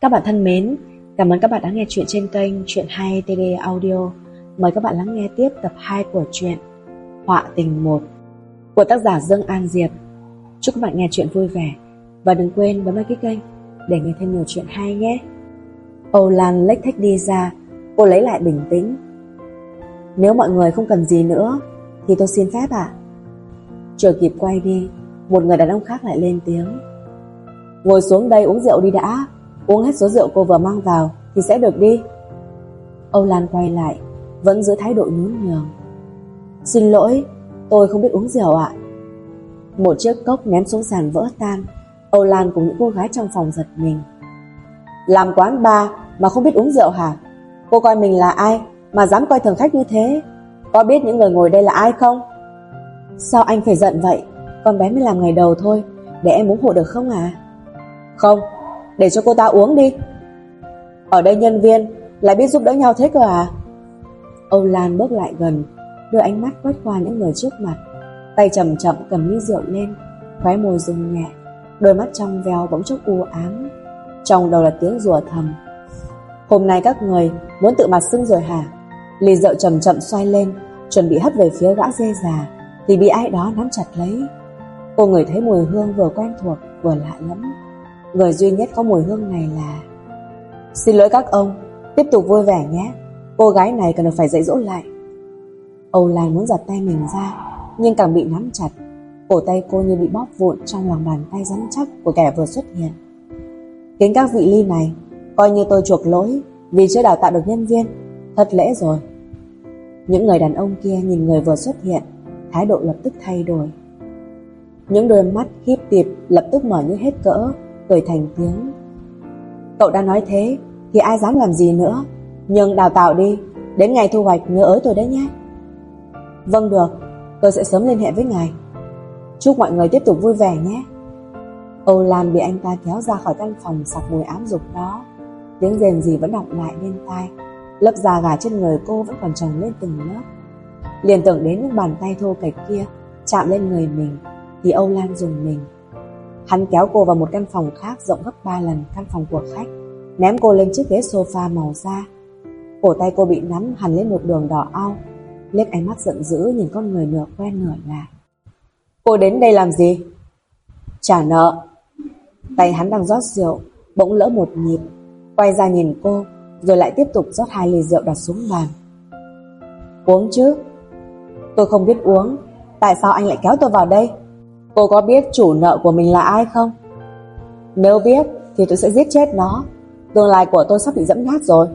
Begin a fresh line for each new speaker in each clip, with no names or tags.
Các bạn thân mến, cảm ơn các bạn đã nghe chuyện trên kênh Chuyện Hay TD Audio. Mời các bạn lắng nghe tiếp tập 2 của truyện Họa tình 1 của tác giả Dương An Diệp. Chúc các bạn nghe chuyện vui vẻ và đừng quên bấm đăng ký kênh để nghe thêm nhiều chuyện hay nhé. Âu Lan lách thách đi ra, cô lấy lại bình tĩnh. Nếu mọi người không cần gì nữa thì tôi xin phép ạ. À? Kịp quay đi, một người đàn ông khác lại lên tiếng. Ngồi xuống đây uống rượu đi đã, uống hết số rượu cô vừa mang vào thì sẽ được đi. Âu Lan quay lại, vẫn giữ thái độ nhún nhường. Xin lỗi, tôi không biết uống rượu ạ. Một chiếc cốc ném xuống sàn vỡ tan, Âu Lan cùng những cô gái trong phòng giật mình. Làm quán bar mà không biết uống rượu hả? Cô coi mình là ai mà dám coi thường khách như thế? Có biết những người ngồi đây là ai không? Sao anh phải giận vậy? Con bé mới làm ngày đầu thôi, để em uống hộ được không à? Không, để cho cô ta uống đi. Ở đây nhân viên lại biết giúp đỡ nhau thế cơ à? Âu Lan bước lại gần, đưa ánh mắt quét qua những người trước mặt, tay chậm chậm cầm ly rượu lên, khóe môi rung nhẹ, đôi mắt trong veo bỗng chốc u ám, trong đầu là tiếng rủa thầm. Hôm nay các người muốn tự mặt xưng rồi hả? Ly rượu chậm chậm xoay lên, chuẩn bị hất về phía gã dê già, thì bị ai đó nắm chặt lấy. Cô người thấy mùi hương vừa quen thuộc vừa lạ lắm. Người duy nhất có mùi hương này là Xin lỗi các ông, Tiếp tục vui vẻ nhé. Cô gái này cần phải dạy dỗ lại. Âu Lan muốn giật tay mình ra, Nhưng càng bị nắm chặt, Cổ tay cô như bị bóp vụn trong lòng bàn tay rắn chắc của kẻ vừa xuất hiện. Kính các vị ly này Coi như tôi chuộc lỗi Vì chưa đào tạo được nhân viên. Thật lễ rồi. Những người đàn ông kia nhìn người vừa xuất hiện, Thái độ lập tức thay đổi. Những đôi mắt khiếp tiệp lập tức mở như hết cỡ cười thành tiếng. Cậu đã nói thế, thì ai dám làm gì nữa. Nhưng đào tạo đi, đến ngày thu hoạch nhớ ới tôi đấy nhé. Vâng được, tôi sẽ sớm liên hệ với ngài. Chúc mọi người tiếp tục vui vẻ nhé. Âu Lan bị anh ta kéo ra khỏi căn phòng sặc mùi ám dục đó. Tiếng rền gì vẫn đọc lại bên tai. Lớp da gà trên người cô vẫn còn trồng lên từng lớp. Liền tưởng đến những bàn tay thô kệch kia chạm lên người mình, thì Âu Lan dùng mình. Hắn kéo cô vào một căn phòng khác rộng gấp 3 lần căn phòng của khách, ném cô lên chiếc ghế sofa màu da. Cổ tay cô bị nắm hằn lên một đường đỏ au, liếc ánh mắt giận dữ nhìn con người nửa quen nửa lạ. Cô đến đây làm gì? Trả nợ. Tay hắn đang rót rượu, bỗng lỡ một nhịp, quay ra nhìn cô, rồi lại tiếp tục rót hai ly rượu đặt xuống bàn. Uống chứ? Tôi không biết uống, tại sao anh lại kéo tôi vào đây? Cô có biết chủ nợ của mình là ai không? Nếu biết, thì tôi sẽ giết chết nó. Tương lai của tôi sắp bị dẫm nát rồi.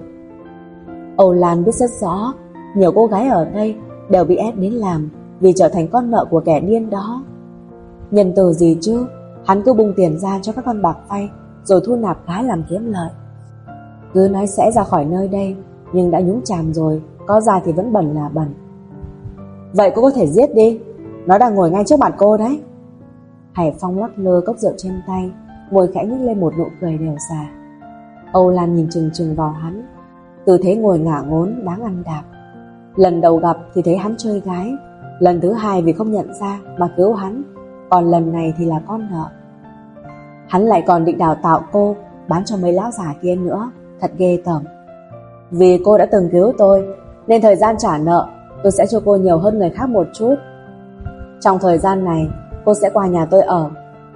Âu Lan biết rất rõ, Nhiều cô gái ở đây Đều bị ép đến làm Vì trở thành con nợ của kẻ điên đó. Nhân từ gì chứ? Hắn cứ bung tiền ra cho các con bạc vay, Rồi thu nạp gái làm kiếm lợi. Cứ nói sẽ ra khỏi nơi đây, Nhưng đã nhúng chàm rồi, Có ra thì vẫn bẩn là bẩn. Vậy cô có thể giết đi. Nó đang ngồi ngay trước mặt cô đấy. Hải Phong lắc lơ cốc rượu trên tay, môi khẽ nhếch lên một nụ cười đều già. Âu Lan nhìn chừng chừng vào hắn, tư thế ngồi ngả ngốn đáng ăn đạp. Lần đầu gặp thì thấy hắn chơi gái, lần thứ hai vì không nhận ra mà cứu hắn, còn lần này thì là con nợ. Hắn lại còn định đào tạo cô bán cho mấy lão già kia nữa, thật ghê tởm. Vì cô đã từng cứu tôi, nên thời gian trả nợ tôi sẽ cho cô nhiều hơn người khác một chút. Trong thời gian này, Cô sẽ qua nhà tôi ở.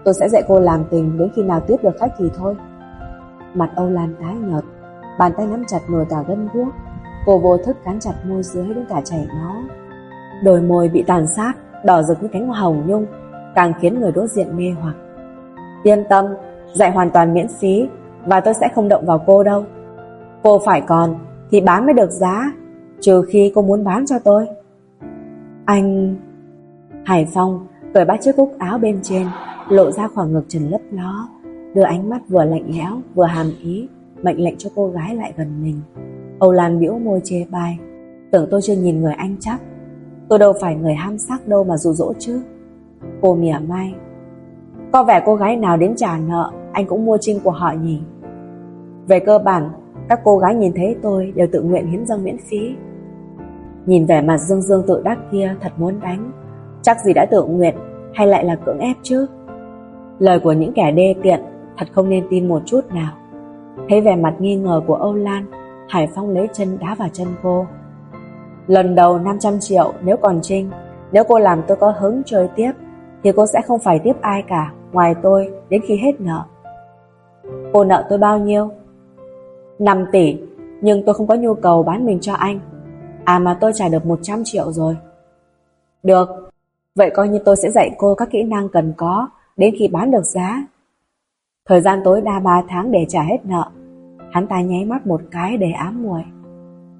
Tôi sẽ dạy cô làm tình đến khi nào tiếp được khách thì thôi. Mặt Âu Lan tái nhợt, Bàn tay nắm chặt nồi cả gân guốc. Cô vô thức cắn chặt môi dưới đến cả chảy máu. Đôi môi bị tàn sát, Đỏ rực như cánh hoa hồng nhung, Càng khiến người đối diện mê hoặc. Yên tâm, Dạy hoàn toàn miễn phí Và tôi sẽ không động vào cô đâu. Cô phải còn Thì bán mới được giá, Trừ khi cô muốn bán cho tôi. Anh... Hải Phong Cởi bắt chiếc cúc áo bên trên, Lộ ra khoảng ngực trần lấp ló, Đưa ánh mắt vừa lạnh lẽo, vừa hàm ý, Mệnh lệnh cho cô gái lại gần mình. Âu Lan biểu môi chê bai, Tưởng tôi chưa nhìn người anh chắc. Tôi đâu phải người ham sắc đâu mà dụ dỗ chứ. Cô mỉa mai, Có vẻ cô gái nào đến trả nợ, Anh cũng mua trinh của họ nhỉ. Về cơ bản, Các cô gái nhìn thấy tôi đều tự nguyện hiến dâng miễn phí. Nhìn vẻ mặt dương dương tự đắc kia, Thật muốn đánh. Chắc gì đã tự nguyện hay lại là cưỡng ép chứ Lời của những kẻ đê tiện Thật không nên tin một chút nào Thấy vẻ mặt nghi ngờ của Âu Lan, Hải Phong lấy chân đá vào chân cô. Lần đầu 500 triệu nếu còn Trinh, nếu cô làm tôi có hứng chơi tiếp, thì cô sẽ không phải tiếp ai cả, ngoài tôi, đến khi hết nợ. Cô nợ tôi bao nhiêu? 5 tỷ, nhưng tôi không có nhu cầu bán mình cho anh. À mà tôi trả được 100 triệu rồi. Được, vậy coi như tôi sẽ dạy cô các kỹ năng cần có đến khi bán được giá. Thời gian tối đa 3 tháng để trả hết nợ. Hắn ta nháy mắt một cái để ám muội.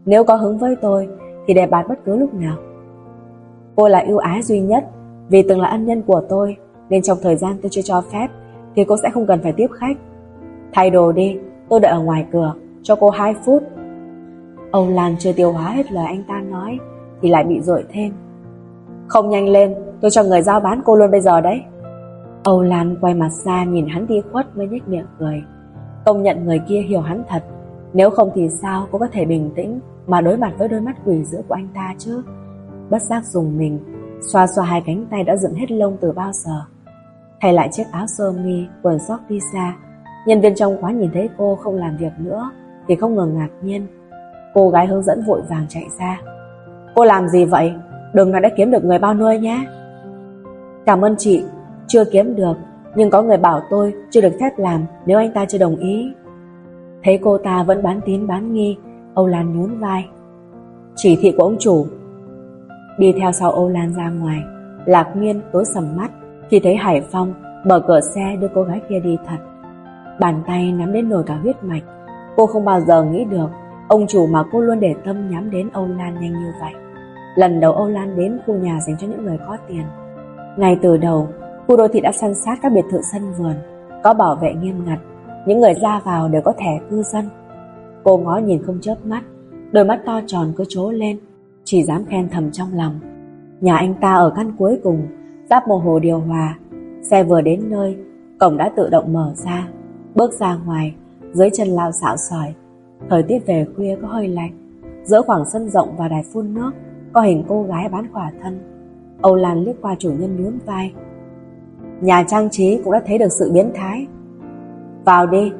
Nếu có hứng với tôi thì để bạt bất cứ lúc nào. Cô là ưu ái duy nhất vì từng là ân nhân của tôi nên trong thời gian tôi chưa cho phép thì cô sẽ không cần phải tiếp khách. Thay đồ đi, tôi đợi ở ngoài cửa, cho cô 2 phút. Âu Lan chưa tiêu hóa hết lời anh ta nói thì lại bị dội thêm. Không nhanh lên, tôi cho người giao bán cô luôn bây giờ đấy. Âu Lan quay mặt ra nhìn hắn đi khuất mới nhếch miệng cười. Công nhận người kia hiểu hắn thật, nếu không thì sao cô có thể bình tĩnh mà đối mặt với đôi mắt quỷ dữ của anh ta chứ? Bất giác dùng mình, xoa xoa hai cánh tay đã dựng hết lông từ bao giờ. Thay lại chiếc áo sơ mi, quần sóc đi xa. Nhân viên trong quán nhìn thấy cô không làm việc nữa thì không ngờ ngạc nhiên. Cô gái hướng dẫn vội vàng chạy ra. Cô làm gì vậy? Đừng nói đã kiếm được người bao nuôi nhé. Cảm ơn chị, chưa kiếm được, nhưng có người bảo tôi chưa được phép làm nếu anh ta chưa đồng ý. Thấy cô ta vẫn bán tín bán nghi, Âu Lan nhún vai. Chỉ thị của ông chủ. Đi theo sau Âu Lan ra ngoài, Lạc Miên tối sầm mắt khi thấy Hải Phong mở cửa xe đưa cô gái kia đi thật. Bàn tay nắm đến nổi cả huyết mạch. Cô không bao giờ nghĩ được ông chủ mà cô luôn để tâm nhắm đến Âu Lan nhanh như vậy. Lần đầu Âu Lan đến khu nhà dành cho những người có tiền. Ngay từ đầu, khu đô thị đã săn sát các biệt thự sân vườn, có bảo vệ nghiêm ngặt, những người ra vào đều có thẻ cư dân. Cô ngó nhìn không chớp mắt, đôi mắt to tròn cứ trố lên, chỉ dám khen thầm trong lòng. Nhà anh ta ở căn cuối cùng, giáp một hồ điều hòa. Xe vừa đến nơi, cổng đã tự động mở ra. Bước ra ngoài, dưới chân lao xạo sỏi. Thời tiết về khuya có hơi lạnh. Giữa khoảng sân rộng và đài phun nước, có hình cô gái bán khỏa thân. Âu Lan liếc qua chủ nhân nhún vai. Nhà trang trí cũng đã thấy được sự biến thái. Vào đi,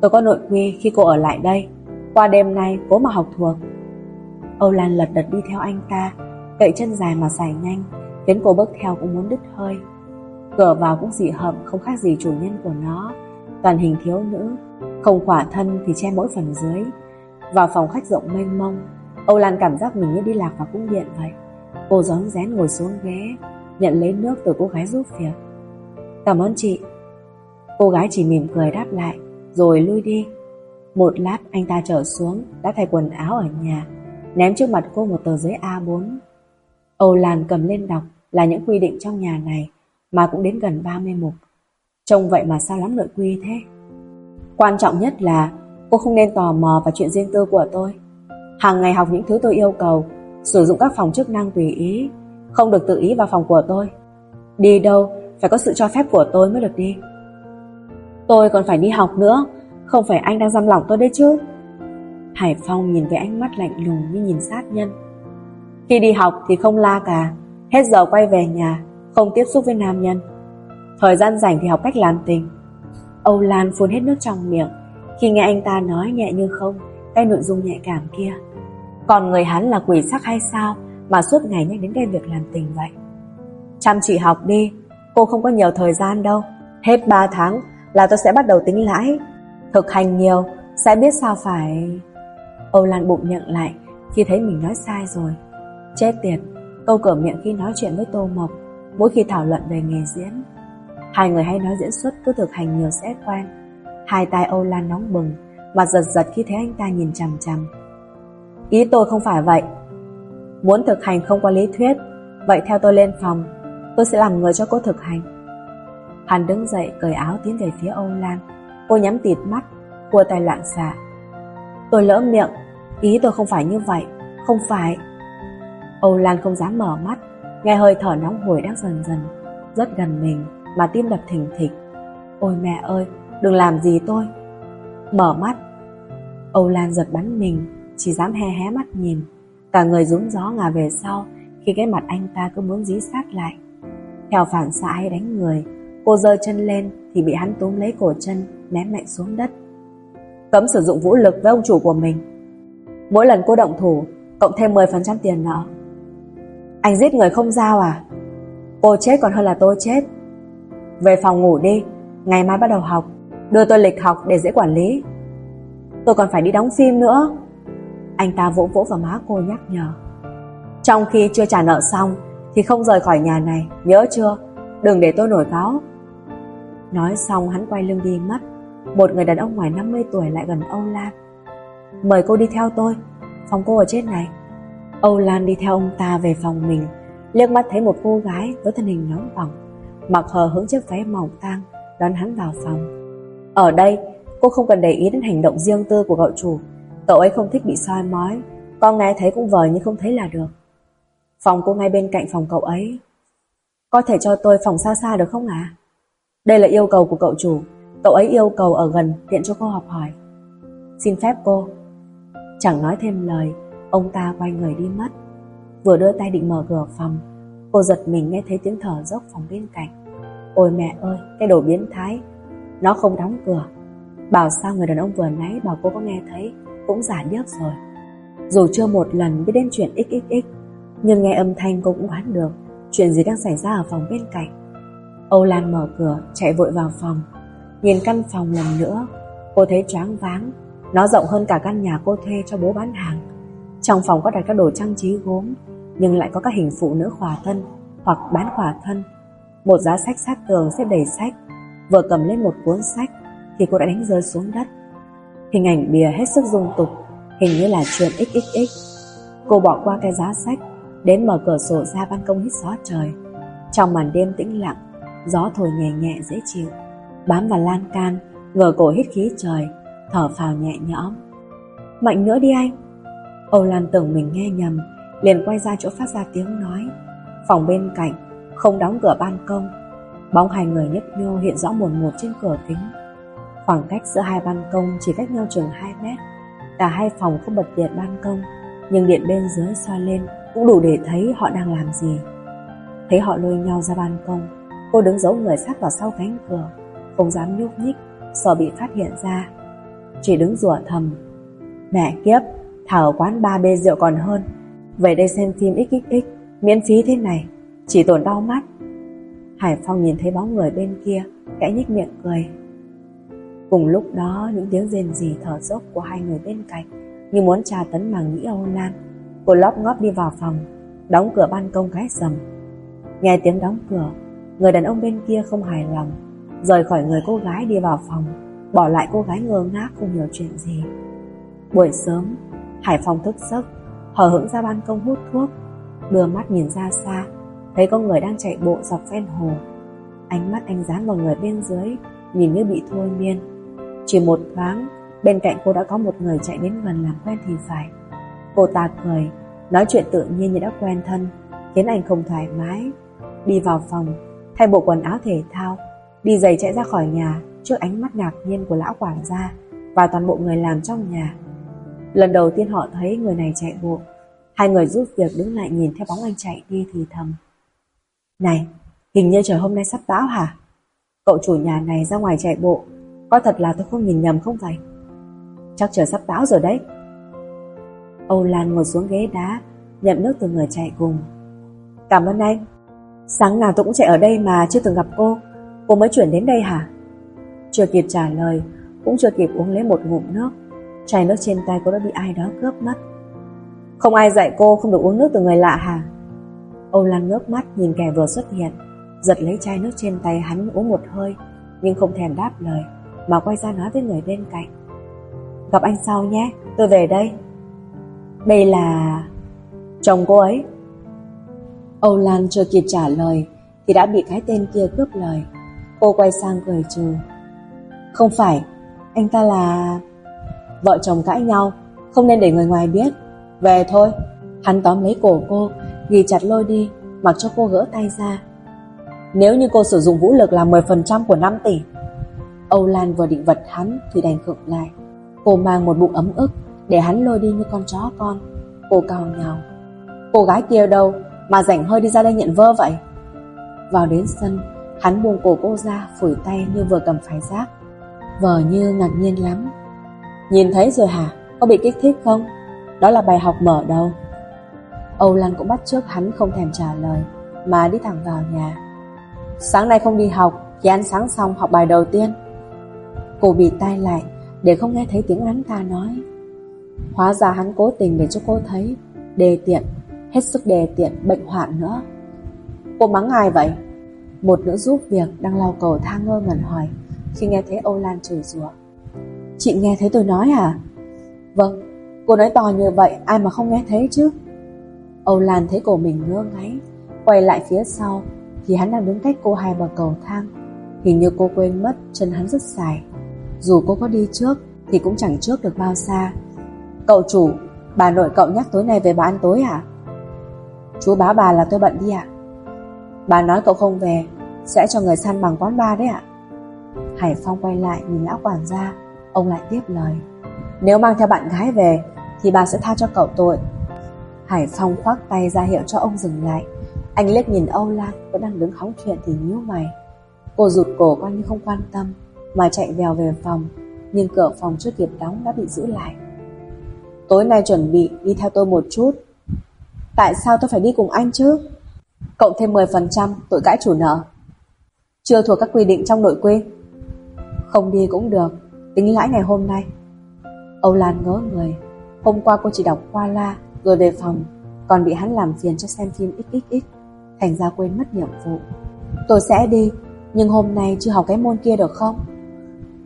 tôi có nội quy khi cô ở lại đây. Qua đêm nay cố mà học thuộc. Âu Lan lật đật đi theo anh ta, cậy chân dài mà xài nhanh, khiến cô bước theo cũng muốn đứt hơi. Cửa vào cũng dị hợm không khác gì chủ nhân của nó, toàn hình thiếu nữ, không khỏa thân thì che mỗi phần dưới. Vào phòng khách rộng mênh mông, Âu Lan cảm giác mình như đi lạc vào cung điện vậy. Cô gión rén ngồi xuống ghế, nhận lấy nước từ cô gái giúp việc. Cảm ơn chị. Cô gái chỉ mỉm cười đáp lại, rồi lui đi. Một lát anh ta trở xuống, đã thay quần áo ở nhà, ném trước mặt cô một tờ giấy A4. Âu Lan cầm lên đọc là những quy định trong nhà này, mà cũng đến gần 30 mục. Trông vậy mà sao lắm nội quy thế? Quan trọng nhất là cô không nên tò mò vào chuyện riêng tư của tôi. Hàng ngày học những thứ tôi yêu cầu, sử dụng các phòng chức năng tùy ý, không được tự ý vào phòng của tôi. Đi đâu, phải có sự cho phép của tôi mới được đi. Tôi còn phải đi học nữa, không phải anh đang giam lỏng tôi đấy chứ. Hải Phong nhìn với ánh mắt lạnh lùng như nhìn sát nhân. Khi đi học thì không la cả, hết giờ quay về nhà, không tiếp xúc với nam nhân. Thời gian rảnh thì học cách làm tình. Âu Lan phun hết nước trong miệng, khi nghe anh ta nói nhẹ như không, cái nội dung nhạy cảm kia. Còn người hắn là quỷ sắc hay sao mà suốt ngày nhắc đến cái việc làm tình vậy? Chăm chỉ học đi, cô không có nhiều thời gian đâu. Hết 3 tháng là tôi sẽ bắt đầu tính lãi. Thực hành nhiều, sẽ biết sao phải... Âu Lan bụng nhận lại khi thấy mình nói sai rồi. Chết tiệt, câu cửa miệng khi nói chuyện với Tô Mộc, mỗi khi thảo luận về nghề diễn. Hai người hay nói diễn xuất cứ thực hành nhiều sẽ quen. Hai tay Âu Lan nóng bừng, Mặt giật giật khi thấy anh ta nhìn chằm chằm. Ý tôi không phải vậy. Muốn thực hành không qua lý thuyết, vậy theo tôi lên phòng, tôi sẽ làm người cho cô thực hành. Hắn đứng dậy cởi áo tiến về phía Âu Lan. Cô nhắm tịt mắt, cua tay loạn xạ. Tôi lỡ miệng, ý tôi không phải như vậy, không phải. Âu Lan không dám mở mắt, nghe hơi thở nóng hổi đang dần dần, rất gần mình mà tim đập thình thịch. Ôi mẹ ơi, đừng làm gì tôi. Mở mắt, Âu Lan giật bắn mình, chỉ dám hé hé mắt nhìn. Cả người rúng gió ngả về sau khi cái mặt anh ta cứ muốn dí sát lại. Theo phản xạ hay đánh người, cô giơ chân lên thì bị hắn túm lấy cổ chân, ném mạnh xuống đất. Cấm sử dụng vũ lực với ông chủ của mình. Mỗi lần cô động thủ Cộng thêm 10% tiền nợ. Anh giết người không giao à? Cô chết còn hơn là tôi chết. Về phòng ngủ đi Ngày mai bắt đầu học. Đưa tôi lịch học để dễ quản lý. Tôi còn phải đi đóng phim nữa. Anh ta vỗ vỗ vào má cô nhắc nhở. Trong khi chưa trả nợ xong, Thì không rời khỏi nhà này, Nhớ chưa? Đừng để tôi nổi cáo Nói xong, hắn quay lưng đi mất. Một người đàn ông ngoài 50 tuổi lại gần Âu Lan. Mời cô đi theo tôi. Phòng cô ở trên này. Âu Lan đi theo ông ta về phòng mình. Liếc mắt thấy một cô gái với thân hình nóng bỏng. Mặc hờ hướng chiếc váy mỏng tang, đón hắn vào phòng. Ở đây, cô không cần để ý đến hành động riêng tư của cậu chủ cậu ấy không thích bị soi mói. Con nghe thấy cũng vời nhưng không thấy là được. Phòng cô ngay bên cạnh phòng cậu ấy. Có thể cho tôi phòng xa xa được không ạ? Đây là yêu cầu của cậu chủ. Cậu ấy yêu cầu ở gần, tiện cho cô học hỏi. Xin phép cô. Chẳng nói thêm lời, ông ta quay người đi mất. Vừa đưa tay định mở cửa phòng, Cô giật mình nghe thấy tiếng thở dốc phòng bên cạnh. Ôi mẹ ơi, Cái đồ biến thái. Nó không đóng cửa. Bảo sao người đàn ông vừa nãy bảo cô có nghe thấy? Cũng giả điếc rồi. Dù chưa một lần biết đến chuyện xxx Nhưng nghe âm thanh cô cũng đoán được Chuyện gì đang xảy ra ở phòng bên cạnh. Âu Lan mở cửa chạy vội vào phòng. Nhìn căn phòng lần nữa Cô thấy choáng váng. Nó rộng hơn cả căn nhà cô thuê cho bố bán hàng. Trong phòng có đặt các đồ trang trí gốm nhưng lại có các hình phụ nữ khỏa thân hoặc bán khỏa thân. Một giá sách sát tường xếp đầy sách, vừa cầm lên một cuốn sách thì cô đã đánh rơi xuống đất. Hình ảnh bìa hết sức dung tục, hình như là chuyện XXX. Cô bỏ qua cái giá sách, đến mở cửa sổ ra ban công hít gió trời. Trong màn đêm tĩnh lặng, gió thổi nhẹ nhẹ dễ chịu, bám vào lan can, ngờ cổ hít khí trời, thở phào nhẹ nhõm. Mạnh nữa đi anh. Âu Lan tưởng mình nghe nhầm, liền quay ra chỗ phát ra tiếng nói. Phòng bên cạnh, không đóng cửa ban công. Bóng hai người nhấp nhô hiện rõ mồn một trên cửa kính. Khoảng cách giữa hai ban công chỉ cách nhau chừng 2 mét. Cả hai phòng không bật điện ban công, nhưng điện bên dưới soi lên cũng đủ để thấy họ đang làm gì. Thấy họ lôi nhau ra ban công, cô đứng giấu người sát vào sau cánh cửa, không dám nhúc nhích, sợ bị phát hiện ra. Chỉ đứng rủa thầm. Mẹ kiếp, thảo quán ba bê rượu còn hơn, về đây xem phim XXX Miễn phí thế này Chỉ tổn đau mắt Hải Phong nhìn thấy bóng người bên kia Kẽ nhích miệng cười Cùng lúc đó những tiếng rên rỉ thở dốc Của hai người bên cạnh Như muốn trà tấn màng nhĩ Âu Lan Cô lóp ngóp đi vào phòng Đóng cửa ban công cái sầm Nghe tiếng đóng cửa Người đàn ông bên kia không hài lòng Rời khỏi người cô gái đi vào phòng Bỏ lại cô gái ngơ ngác không hiểu chuyện gì Buổi sớm Hải Phong thức giấc hờ hững ra ban công hút thuốc, đưa mắt nhìn ra xa, thấy con người đang chạy bộ dọc ven hồ. Ánh mắt anh dán vào người bên dưới, nhìn như bị thôi miên. Chỉ một thoáng, bên cạnh cô đã có một người chạy đến gần làm quen thì phải. Cô ta cười, nói chuyện tự nhiên như đã quen thân, khiến anh không thoải mái. Đi vào phòng, thay bộ quần áo thể thao, đi giày chạy ra khỏi nhà trước ánh mắt ngạc nhiên của lão quản gia và toàn bộ người làm trong nhà. Lần đầu tiên họ thấy người này chạy bộ Hai người giúp việc đứng lại nhìn theo bóng anh chạy đi thì thầm Này, hình như trời hôm nay sắp bão hả? Cậu chủ nhà này ra ngoài chạy bộ có thật là tôi không nhìn nhầm không vậy? Chắc trời sắp bão rồi đấy. Âu Lan ngồi xuống ghế đá Nhận nước từ người chạy cùng. Cảm ơn anh. Sáng nào tôi cũng chạy ở đây mà chưa từng gặp cô. Cô mới chuyển đến đây hả? Chưa kịp trả lời, Cũng chưa kịp uống lấy một ngụm nước. Chai nước trên tay cô đã bị ai đó cướp mất. Không ai dạy cô không được uống nước từ người lạ hả? Âu Lan ngước mắt nhìn kẻ vừa xuất hiện, Giật lấy chai nước trên tay hắn uống một hơi, Nhưng không thèm đáp lời. Mà quay ra nói với người bên cạnh. Gặp anh sau nhé, Tôi về đây. Đây là... Chồng cô ấy. Âu Lan chưa kịp trả lời Thì đã bị cái tên kia cướp lời. Cô quay sang cười trừ. Không phải, Anh ta là... Vợ chồng cãi nhau, Không nên để người ngoài biết. Về thôi, Hắn tóm lấy cổ cô, Ghi chặt lôi đi, Mặc cho cô gỡ tay ra. Nếu như cô sử dụng vũ lực là 10% của 5 tỷ Âu Lan vừa định vật hắn Thì đành khựng lại Cô mang một bụng ấm ức Để hắn lôi đi như con chó con Cô cao nhào Cô gái kia đâu Mà rảnh hơi đi ra đây nhận vơ vậy Vào đến sân Hắn buông cổ cô ra phủi tay như vừa cầm phải rác Vờ như ngạc nhiên lắm Nhìn thấy rồi hả? Có bị kích thích không? Đó là bài học mở đầu. Âu Lan cũng bắt trước hắn không thèm trả lời, mà đi thẳng vào nhà. Sáng nay không đi học, thì ăn sáng xong học bài đầu tiên. Cô bị tai lại, để không nghe thấy tiếng hắn ta nói. Hóa ra hắn cố tình để cho cô thấy, đề tiện, hết sức đề tiện, bệnh hoạn nữa. Cô mắng ai vậy? Một nữ giúp việc đang lau cầu thang ngơ ngẩn hỏi khi nghe thấy Âu Lan chửi rủa. Chị nghe thấy tôi nói à? Vâng, cô nói to như vậy ai mà không nghe thấy chứ? Âu Lan thấy cổ mình ngơ ngáy, quay lại phía sau thì hắn đang đứng cách cô hai bờ cầu thang. Hình như cô quên mất chân hắn rất dài. Dù cô có đi trước thì cũng chẳng trước được bao xa. Cậu chủ, bà nội cậu nhắc tối nay về bà ăn tối à? Chú báo bà là tôi bận đi ạ. Bà nói cậu không về, sẽ cho người săn bằng quán bar đấy ạ. Hải Phong quay lại nhìn lão quản gia, ông lại tiếp lời. Nếu mang theo bạn gái về, thì bà sẽ tha cho cậu tội. Hải Phong khoác tay ra hiệu cho ông dừng lại. Anh liếc nhìn Âu Lan vẫn đang đứng hóng chuyện thì nhíu mày. Cô rụt cổ coi như không quan tâm, mà chạy vèo về phòng, nhưng cửa phòng chưa kịp đóng đã bị giữ lại. Tối nay chuẩn bị đi theo tôi một chút. Tại sao tôi phải đi cùng anh chứ? Cộng thêm 10% tội cãi chủ nợ. Chưa thuộc các quy định trong nội quy. Không đi cũng được, tính lãi ngày hôm nay. Âu Lan ngỡ người. Hôm qua cô chỉ đọc qua la rồi về phòng, còn bị hắn làm phiền cho xem phim XXX, thành ra quên mất nhiệm vụ. Tôi sẽ đi, nhưng hôm nay chưa học cái môn kia được không?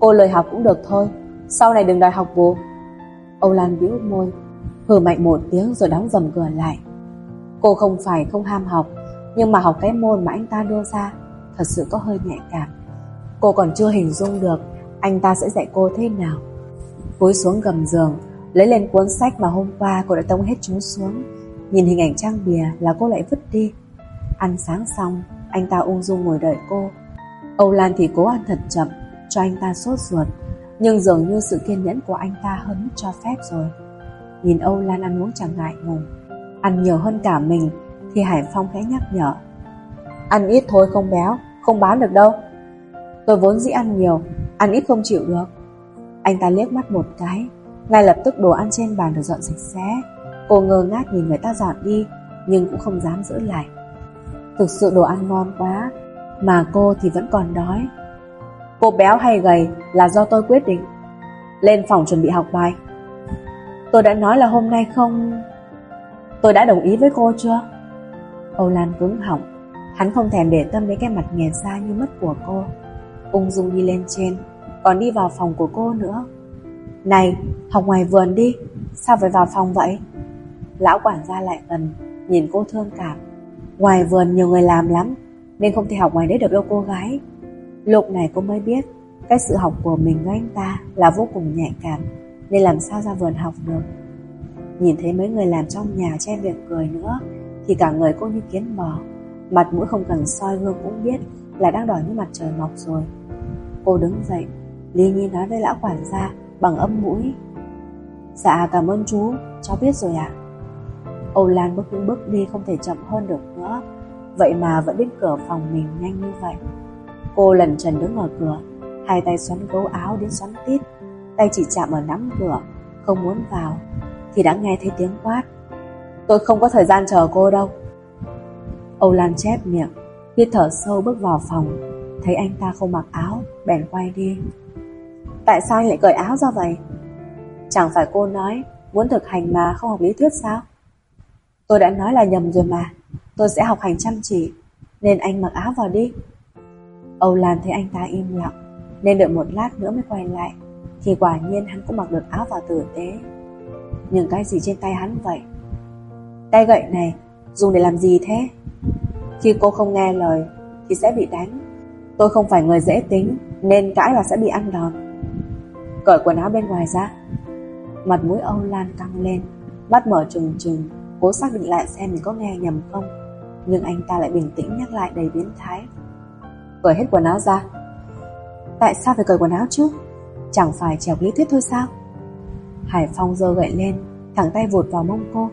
Cô lời học cũng được thôi, sau này đừng đòi học bù. Âu Lan bĩu môi, hừ mạnh một tiếng rồi đóng dầm cửa lại. Cô không phải không ham học, nhưng mà học cái môn mà anh ta đưa ra thật sự có hơi nhạy cảm. Cô còn chưa hình dung được anh ta sẽ dạy cô thế nào. Cúi xuống gầm giường, lấy lên cuốn sách mà hôm qua cô đã tông hết chúng xuống. Nhìn hình ảnh trang bìa là cô lại vứt đi. Ăn sáng xong, anh ta ung dung ngồi đợi cô. Âu Lan thì cố ăn thật chậm, cho anh ta sốt ruột. Nhưng dường như sự kiên nhẫn của anh ta hơn mức cho phép rồi. Nhìn Âu Lan ăn uống chẳng ngại ngùng. Ăn nhiều hơn cả mình, thì Hải Phong khẽ nhắc nhở. Ăn ít thôi không béo, không bán được đâu. Tôi vốn dĩ ăn nhiều, ăn ít không chịu được. Anh ta liếc mắt một cái, ngay lập tức đồ ăn trên bàn được dọn sạch sẽ. Cô ngơ ngác nhìn người ta dọn đi, nhưng cũng không dám giữ lại. Thực sự đồ ăn ngon quá, mà cô thì vẫn còn đói. Cô béo hay gầy là do tôi quyết định. Lên phòng chuẩn bị học bài. Tôi đã nói là hôm nay không... Tôi đã đồng ý với cô chưa? Âu Lan cứng họng Hắn không thèm để tâm đến cái mặt nghèo xa như mất của cô Ung dung đi lên trên Còn đi vào phòng của cô nữa Này, học ngoài vườn đi Sao phải vào phòng vậy? Lão quản gia lại gần Nhìn cô thương cảm Ngoài vườn nhiều người làm lắm Nên không thể học ngoài đấy được đâu cô gái Lúc này cô mới biết, Cái sự học của mình với anh ta là vô cùng nhạy cảm, Nên làm sao ra vườn học được. Nhìn thấy mấy người làm trong nhà che việc cười nữa, Thì cả người cô như kiến bò Mặt mũi không cần soi gương cũng biết Là đang đỏ như mặt trời mọc rồi. Cô đứng dậy, Lý Nhi nói với lão quản gia bằng âm mũi. Dạ cảm ơn chú, Cháu biết rồi ạ. Âu Lan bước những bước đi không thể chậm hơn được nữa. Vậy mà vẫn đến cửa phòng mình nhanh như vậy. Cô lần trần đứng ở cửa, Hai tay xoắn gấu áo đến xoắn tít, Tay chỉ chạm ở nắm cửa, Không muốn vào, Thì đã nghe thấy tiếng quát. Tôi không có thời gian chờ cô đâu. Âu Lan chép miệng, Hít thở sâu bước vào phòng, Thấy anh ta không mặc áo, Bèn quay đi. Tại sao anh lại cởi áo ra vậy? Chẳng phải cô nói Muốn thực hành mà không học lý thuyết sao? Tôi đã nói là nhầm rồi mà, Tôi sẽ học hành chăm chỉ, Nên anh mặc áo vào đi. Âu Lan thấy anh ta im lặng, Nên đợi một lát nữa mới quay lại. Thì quả nhiên hắn cũng mặc được áo vào tử tế. Nhưng cái gì trên tay hắn vậy? Tay gậy này, Dùng để làm gì thế? Khi cô không nghe lời, Thì sẽ bị đánh. Tôi không phải người dễ tính, Nên cãi là sẽ bị ăn đòn. Cởi quần áo bên ngoài ra. Mặt mũi Âu Lan căng lên, Mắt mở trừng trừng. Cố xác định lại xem mình có nghe nhầm không. Nhưng anh ta lại bình tĩnh nhắc lại đầy biến thái. Cởi hết quần áo ra. Tại sao phải cởi quần áo chứ? Chẳng phải trèo lý thuyết thôi sao? Hải Phong giơ gậy lên, Thẳng tay vụt vào mông cô.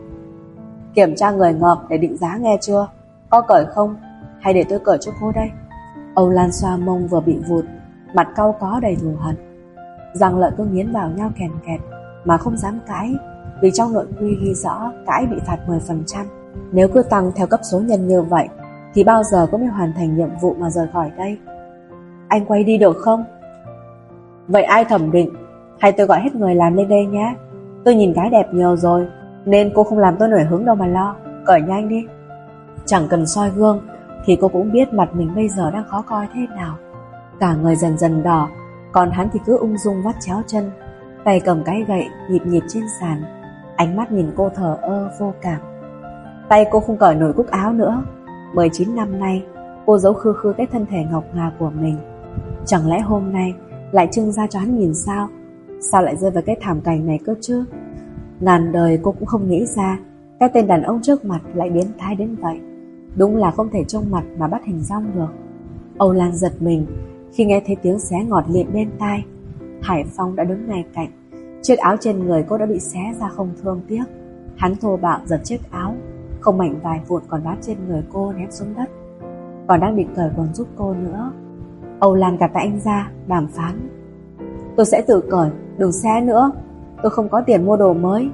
Kiểm tra người ngợp để định giá nghe chưa? Có cởi không? Hay để tôi cởi cho cô đây? Âu Lan xoa mông vừa bị vụt, Mặt cau có đầy thù hận. Răng lợi cứ nghiến vào nhau kèn kẹt, Mà không dám cãi, Vì trong nội quy ghi rõ cãi bị phạt 10% Nếu cứ tăng theo cấp số nhân như vậy thì bao giờ cũng mới hoàn thành nhiệm vụ mà rời khỏi đây. Anh quay đi được không? Vậy ai thẩm định? Hay tôi gọi hết người làm lên đây nhé. Tôi nhìn cái đẹp nhiều rồi, Nên cô không làm tôi nổi hứng đâu mà lo. Cởi nhanh đi. Chẳng cần soi gương, Thì cô cũng biết mặt mình bây giờ đang khó coi thế nào. Cả người dần dần đỏ, Còn hắn thì cứ ung dung vắt chéo chân, Tay cầm cái gậy nhịp nhịp trên sàn. Ánh mắt nhìn cô thở ơ vô cảm. Tay cô không cởi nổi cúc áo nữa. 19 năm nay, Cô giấu khư khư cái thân thể ngọc ngà của mình. Chẳng lẽ hôm nay Lại trưng ra cho hắn nhìn sao? Sao lại rơi vào cái thảm cảnh này cơ chứ? Ngàn đời cô cũng không nghĩ ra Cái tên đàn ông trước mặt lại biến thái đến vậy. Đúng là không thể trông mặt mà bắt hình rong được. Âu Lan giật mình Khi nghe thấy tiếng xé ngọt liệm bên tai. Hải Phong đã đứng ngay cạnh. Chiếc áo trên người cô đã bị xé ra không thương tiếc. Hắn thô bạo giật chiếc áo. Không mảnh vài vụn còn bám trên người cô ném xuống đất. Còn đang định cởi quần giúp cô nữa Âu Lan gạt tay anh ra Đàm phán. Tôi sẽ tự cởi, đừng xé nữa. Tôi không có tiền mua đồ mới.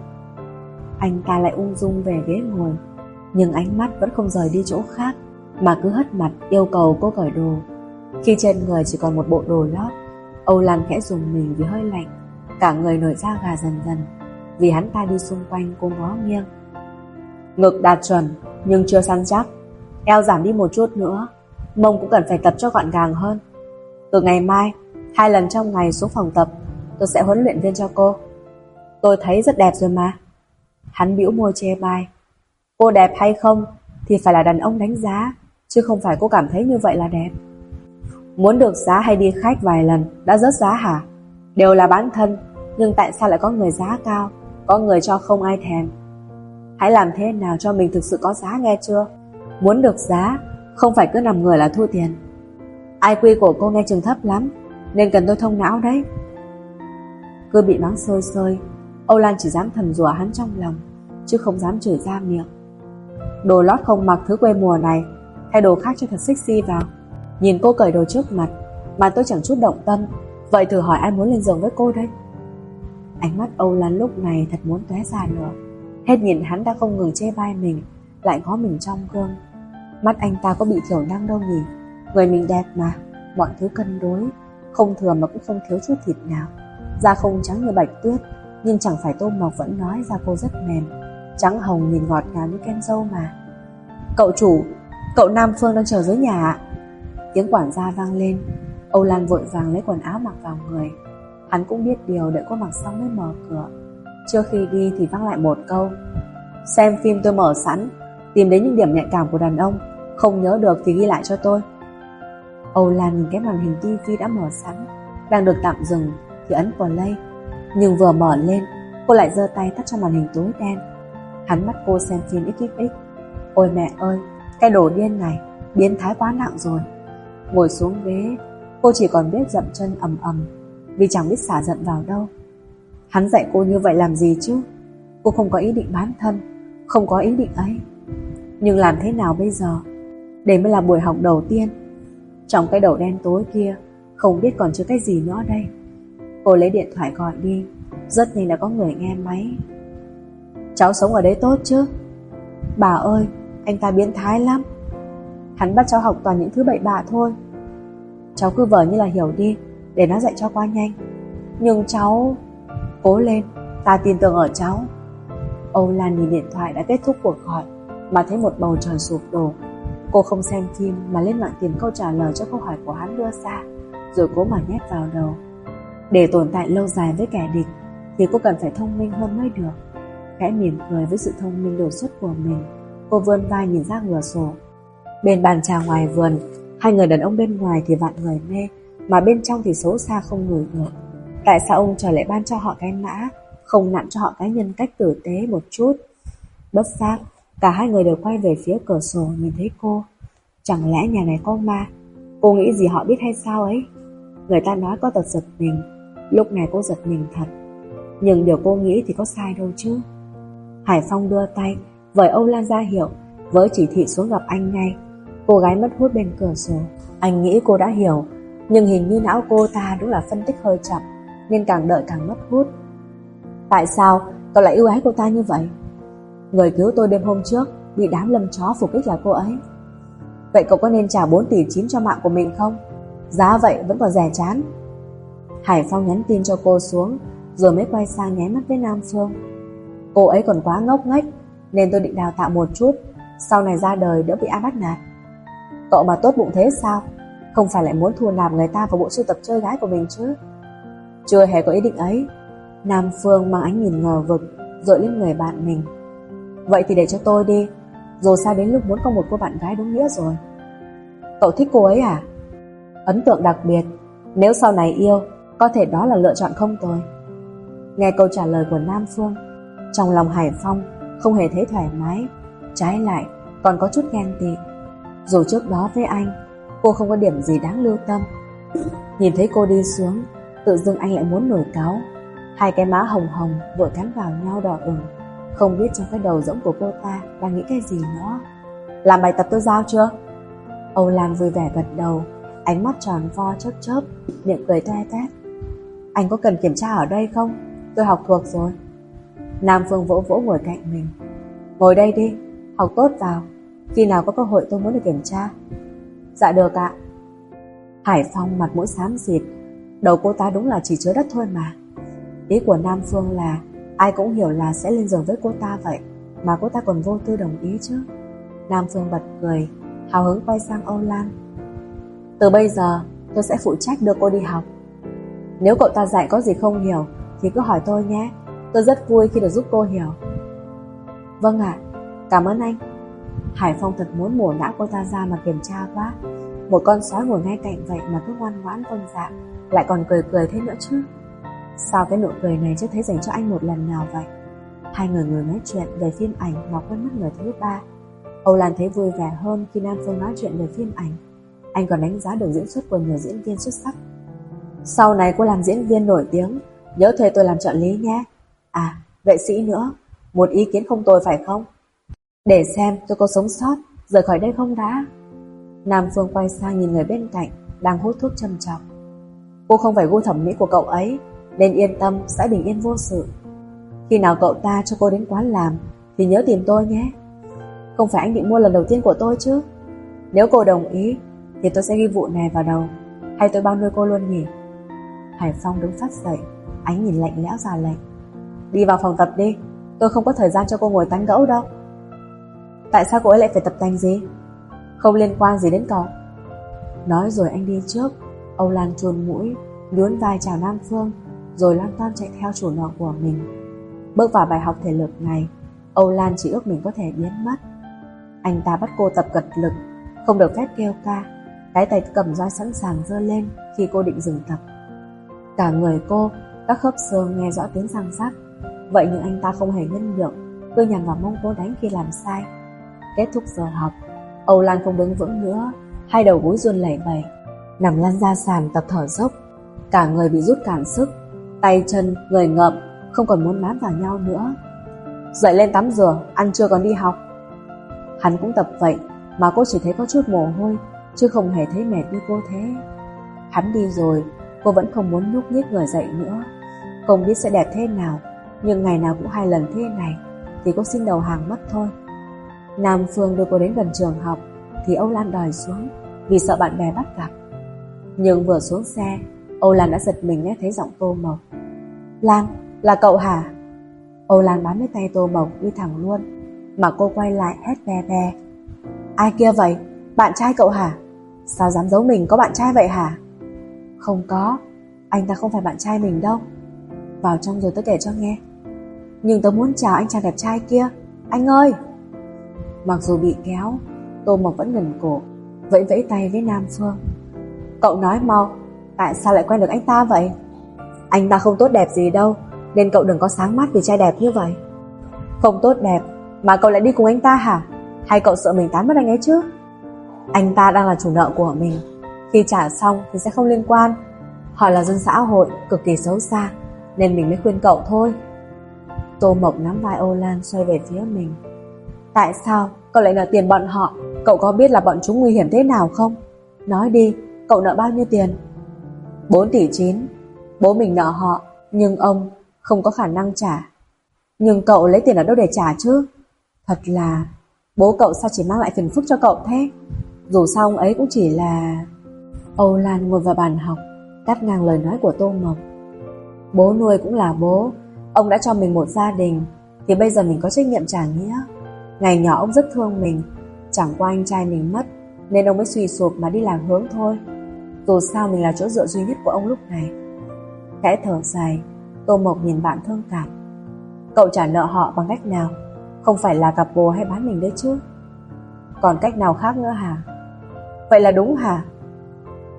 Anh ta lại ung dung về ghế ngồi Nhưng ánh mắt vẫn không rời đi chỗ khác Mà cứ hất mặt yêu cầu cô cởi đồ. Khi trên người chỉ còn một bộ đồ lót Âu Lan khẽ dùng mình vì hơi lạnh Cả người nổi da gà dần dần Vì hắn ta đi xung quanh cô ngó nghiêng. Ngực đạt chuẩn, Nhưng chưa săn chắc. Eo giảm đi một chút nữa, Mông cũng cần phải tập cho gọn gàng hơn. Từ ngày mai, Hai lần trong ngày xuống phòng tập, Tôi sẽ huấn luyện viên cho cô. Tôi thấy rất đẹp rồi mà. Hắn bĩu môi chê bai. Cô đẹp hay không Thì phải là đàn ông đánh giá, Chứ không phải cô cảm thấy như vậy là đẹp. Muốn được giá hay đi khách vài lần Đã rớt giá hả? Đều là bản thân, Nhưng tại sao lại có người giá cao, Có người cho không ai thèm? Hãy làm thế nào cho mình thực sự có giá nghe chưa? Muốn được giá, Không phải cứ nằm người là thua tiền. IQ của cô nghe chừng thấp lắm, Nên cần tôi thông não đấy. Cứ bị mắng sơi sơi Âu Lan chỉ dám thầm rủa hắn trong lòng, Chứ không dám chửi ra miệng. Đồ lót không mặc thứ quê mùa này, Thay đồ khác cho thật sexy vào. Nhìn cô cởi đồ trước mặt, Mà tôi chẳng chút động tâm, Vậy thử hỏi ai muốn lên giường với cô đây Ánh mắt Âu Lan lúc này thật muốn tóe ra lửa. Hết nhìn hắn đã không ngừng chê vai mình, Lại ngó mình trong gương. Mắt anh ta có bị thiểu năng đâu nhỉ? Người mình đẹp mà, Mọi thứ cân đối, Không thừa mà cũng không thiếu chút thịt nào. Da không trắng như bạch tuyết, Nhưng chẳng phải Tô Mộc vẫn nói da cô rất mềm. Trắng hồng nhìn ngọt ngào như kem dâu mà. Cậu chủ, Cậu Nam Phương đang chờ dưới nhà ạ. Tiếng quản gia vang lên. Âu Lan vội vàng lấy quần áo mặc vào người. Hắn cũng biết điều đợi cô mặc xong mới mở cửa. Trước khi đi thì văng lại một câu. Xem phim tôi mở sẵn, Tìm đến những điểm nhạy cảm của đàn ông, Không nhớ được thì ghi lại cho tôi. Âu Lan nhìn cái màn hình tivi đã mở sẵn, Đang được tạm dừng Thì ấn play. Nhưng vừa mở lên, Cô lại giơ tay tắt cho màn hình tối đen. Hắn mắt cô xem phim XXX Ôi mẹ ơi, Cái đồ điên này, Biến thái quá nặng rồi. Ngồi xuống ghế, Cô chỉ còn biết dậm chân ầm ầm. Vì chẳng biết xả giận vào đâu. Hắn dạy cô như vậy làm gì chứ? Cô không có ý định bán thân, Không có ý định ấy. Nhưng làm thế nào bây giờ? Đây mới là buổi học đầu tiên. Trong cái đầu đen tối kia, Không biết còn chưa cái gì nữa đây. Cô lấy điện thoại gọi đi, Rất nhanh là có người nghe máy. Cháu sống ở đấy tốt chứ? Bà ơi, Anh ta biến thái lắm. Hắn bắt cháu học toàn những thứ bậy bạ thôi. Cháu cứ vờ như là hiểu đi, Để nó dạy cho qua nhanh. Nhưng cháu Cố lên, ta tin tưởng ở cháu. Âu Lan nhìn điện thoại đã kết thúc cuộc gọi Mà thấy một bầu trời sụp đổ. Cô không xem phim mà lên mạng tìm câu trả lời cho câu hỏi của hắn đưa ra Rồi cố mà nhét vào đầu. Để tồn tại lâu dài với kẻ địch Thì cô cần phải thông minh hơn mới được. Khẽ mỉm cười với sự thông minh đột xuất của mình Cô vươn vai nhìn ra cửa sổ. Bên bàn trà ngoài vườn Hai người đàn ông bên ngoài thì vạn người mê Mà bên trong thì xấu xa không ngửi được. Tại sao ông trời lại ban cho họ cái mã, Không nặn cho họ cái nhân cách tử tế một chút? Bất giác, Cả hai người đều quay về phía cửa sổ Nhìn thấy cô. Chẳng lẽ nhà này có ma? Cô nghĩ gì họ biết hay sao ấy? Người ta nói có tật giật mình, Lúc này cô giật mình thật. Nhưng điều cô nghĩ thì có sai đâu chứ. Hải Phong đưa tay, Vời Âu Lan ra hiệu, Với chỉ thị xuống gặp anh ngay. Cô gái mất hút bên cửa sổ. Anh nghĩ cô đã hiểu, Nhưng hình như não cô ta đúng là phân tích hơi chậm nên càng đợi càng mất hút. Tại sao cậu lại yêu ái cô ta như vậy? Người cứu tôi đêm hôm trước bị đám lâm chó phục kích là cô ấy. Vậy cậu có nên trả 4 tỷ 9 cho mạng của mình không? Giá vậy vẫn còn rẻ chán. Hải Phong nhắn tin cho cô xuống, rồi mới quay sang nháy mắt với Nam Phương. Cô ấy còn quá ngốc nghếch, nên tôi định đào tạo một chút, sau này ra đời đỡ bị ai bắt nạt. Cậu mà tốt bụng thế sao? Không phải lại muốn thua làm người ta vào bộ sưu tập chơi gái của mình chứ? Chưa hề có ý định ấy. Nam Phương mang ánh nhìn ngờ vực dội lên người bạn mình. Vậy thì để cho tôi đi, dù sao đến lúc muốn có một cô bạn gái đúng nghĩa rồi. Cậu thích cô ấy à? Ấn tượng đặc biệt, nếu sau này yêu, có thể đó là lựa chọn không tồi. Nghe câu trả lời của Nam Phương, trong lòng Hải Phong không hề thấy thoải mái, trái lại còn có chút ghen tị. Dù trước đó với anh, cô không có điểm gì đáng lưu tâm. Nhìn thấy cô đi xuống, tự dưng anh lại muốn nổi cáo. Hai cái má hồng hồng vội cắn vào nhau đỏ ửng, không biết trong cái đầu rỗng của cô ta đang nghĩ cái gì nữa. Làm bài tập tôi giao chưa? Âu Lan vui vẻ gật đầu, ánh mắt tròn vo chớp chớp, miệng cười toe toét. Anh có cần kiểm tra ở đây không? Tôi học thuộc rồi. Nam Phương vỗ vỗ ngồi cạnh mình. Ngồi đây đi, học tốt vào. Khi nào có cơ hội tôi muốn được kiểm tra. Dạ được ạ. Hải Phong mặt mũi xám xịt, đầu cô ta đúng là chỉ chứa đất thôi mà. Ý của Nam Phương là ai cũng hiểu là sẽ lên giường với cô ta vậy, mà cô ta còn vô tư đồng ý chứ. Nam Phương bật cười, hào hứng quay sang Âu Lan. Từ bây giờ, tôi sẽ phụ trách đưa cô đi học. Nếu cậu ta dạy có gì không hiểu, thì cứ hỏi tôi nhé. Tôi rất vui khi được giúp cô hiểu. Vâng ạ, cảm ơn anh. Hải Phong thật muốn mổ nã cô ta ra mà kiểm tra quá. Một con sói ngồi ngay cạnh vậy mà cứ ngoan ngoãn vâng dạng lại còn cười cười thế nữa chứ. Sao cái nụ cười này chưa thấy dành cho anh một lần nào vậy? Hai người người nói chuyện về phim ảnh mà quên mất người thứ ba. Âu Lan thấy vui vẻ hơn khi Nam Phương nói chuyện về phim ảnh. Anh còn đánh giá được diễn xuất của nhiều diễn viên xuất sắc. Sau này cô làm diễn viên nổi tiếng, nhớ thuê tôi làm trợ lý nhé. À, vệ sĩ nữa, một ý kiến không tồi phải không? Để xem tôi có sống sót, rời khỏi đây không đã? Nam Phương quay sang nhìn người bên cạnh, đang hút thuốc châm trọng. Cô không phải gu thẩm mỹ của cậu ấy, nên yên tâm sẽ bình yên vô sự. Khi nào cậu ta cho cô đến quán làm, thì nhớ tìm tôi nhé. Không phải anh định mua lần đầu tiên của tôi chứ? Nếu cô đồng ý, thì tôi sẽ ghi vụ này vào đầu. Hay tôi bao nuôi cô luôn nhỉ? Hải Phong đứng phát dậy, ánh nhìn lạnh lẽo ra lệnh. Đi vào phòng tập đi, tôi không có thời gian cho cô ngồi tán gẫu đâu. Tại sao cô ấy lại phải tập tành gì? Không liên quan gì đến cậu. Nói rồi anh đi trước, Âu Lan chuồn mũi, nhún vai chào Nam Phương, rồi lan toan chạy theo chủ nợ của mình. Bước vào bài học thể lực này, Âu Lan chỉ ước mình có thể biến mất. Anh ta bắt cô tập cật lực, không được phép kêu ca. Cái tay cầm roi sẵn sàng giơ lên khi cô định dừng tập. Cả người cô, các khớp xương nghe rõ tiếng răng rắc. Vậy nhưng anh ta không hề nhân nhượng, cứ nhằm vào mông cô đánh khi làm sai. Kết thúc giờ học, Âu Lan không đứng vững nữa, hai đầu gối run lẩy bẩy, nằm lăn ra sàn tập thở dốc. Cả người bị rút cạn sức, tay chân, người ngậm, không còn muốn bám vào nhau nữa. Dậy lên tắm rửa, ăn trưa còn đi học. Hắn cũng tập vậy, mà cô chỉ thấy có chút mồ hôi, chứ không hề thấy mệt như cô thế. Hắn đi rồi, cô vẫn không muốn nhúc nhích người dậy nữa. Không biết sẽ đẹp thế nào, nhưng ngày nào cũng hai lần thế này, thì cô xin đầu hàng mất thôi. Nam Phương đưa cô đến gần trường học, thì Âu Lan đòi xuống, vì sợ bạn bè bắt gặp. Nhưng vừa xuống xe, Âu Lan đã giật mình nghe thấy giọng Tô Mộc. Lan, là cậu hả? Âu Lan bám lấy tay Tô Mộc đi thẳng luôn, mà cô quay lại hét ve ve. Ai kia vậy? Bạn trai cậu hả? Sao dám giấu mình có bạn trai vậy hả? Không có, anh ta không phải bạn trai mình đâu. Vào trong rồi tôi kể cho nghe. Nhưng tôi muốn chào anh chàng đẹp trai kia. Anh ơi! Mặc dù bị kéo, Tô Mộc vẫn ngẩn cổ, vẫy vẫy tay với Nam Phương. Cậu nói mau, tại sao lại quen được anh ta vậy? Anh ta không tốt đẹp gì đâu, nên cậu đừng có sáng mắt vì trai đẹp như vậy. Không tốt đẹp, mà cậu lại đi cùng anh ta hả? Hay cậu sợ mình tán mất anh ấy chứ? Anh ta đang là chủ nợ của mình, khi trả xong thì sẽ không liên quan. Họ là dân xã hội, cực kỳ xấu xa, nên mình mới khuyên cậu thôi. Tô Mộc nắm vai Ô Lan xoay về phía mình. Tại sao cậu lại nợ tiền bọn họ? Cậu có biết là bọn chúng nguy hiểm thế nào không? Nói đi, cậu nợ bao nhiêu tiền? 4 tỷ 9 Bố mình nợ họ, nhưng ông không có khả năng trả. Nhưng cậu lấy tiền ở đâu để trả chứ? Thật là... Bố cậu sao chỉ mang lại phiền phức cho cậu thế? Dù sao ông ấy cũng chỉ là... Âu Lan ngồi vào bàn học, cắt ngang lời nói của Tô Mộc. Bố nuôi cũng là bố, ông đã cho mình một gia đình, thì bây giờ mình có trách nhiệm trả nghĩa. Ngày nhỏ ông rất thương mình, chẳng qua anh trai mình mất, nên ông mới suy sụp mà đi làm hướng thôi. Dù sao mình là chỗ dựa duy nhất của ông lúc này. Khẽ thở dài, Tô Mộc nhìn bạn thương cảm. Cậu trả nợ họ bằng cách nào? Không phải là gặp bồ hay bán mình đấy chứ? Còn cách nào khác nữa hả? Vậy là đúng hả?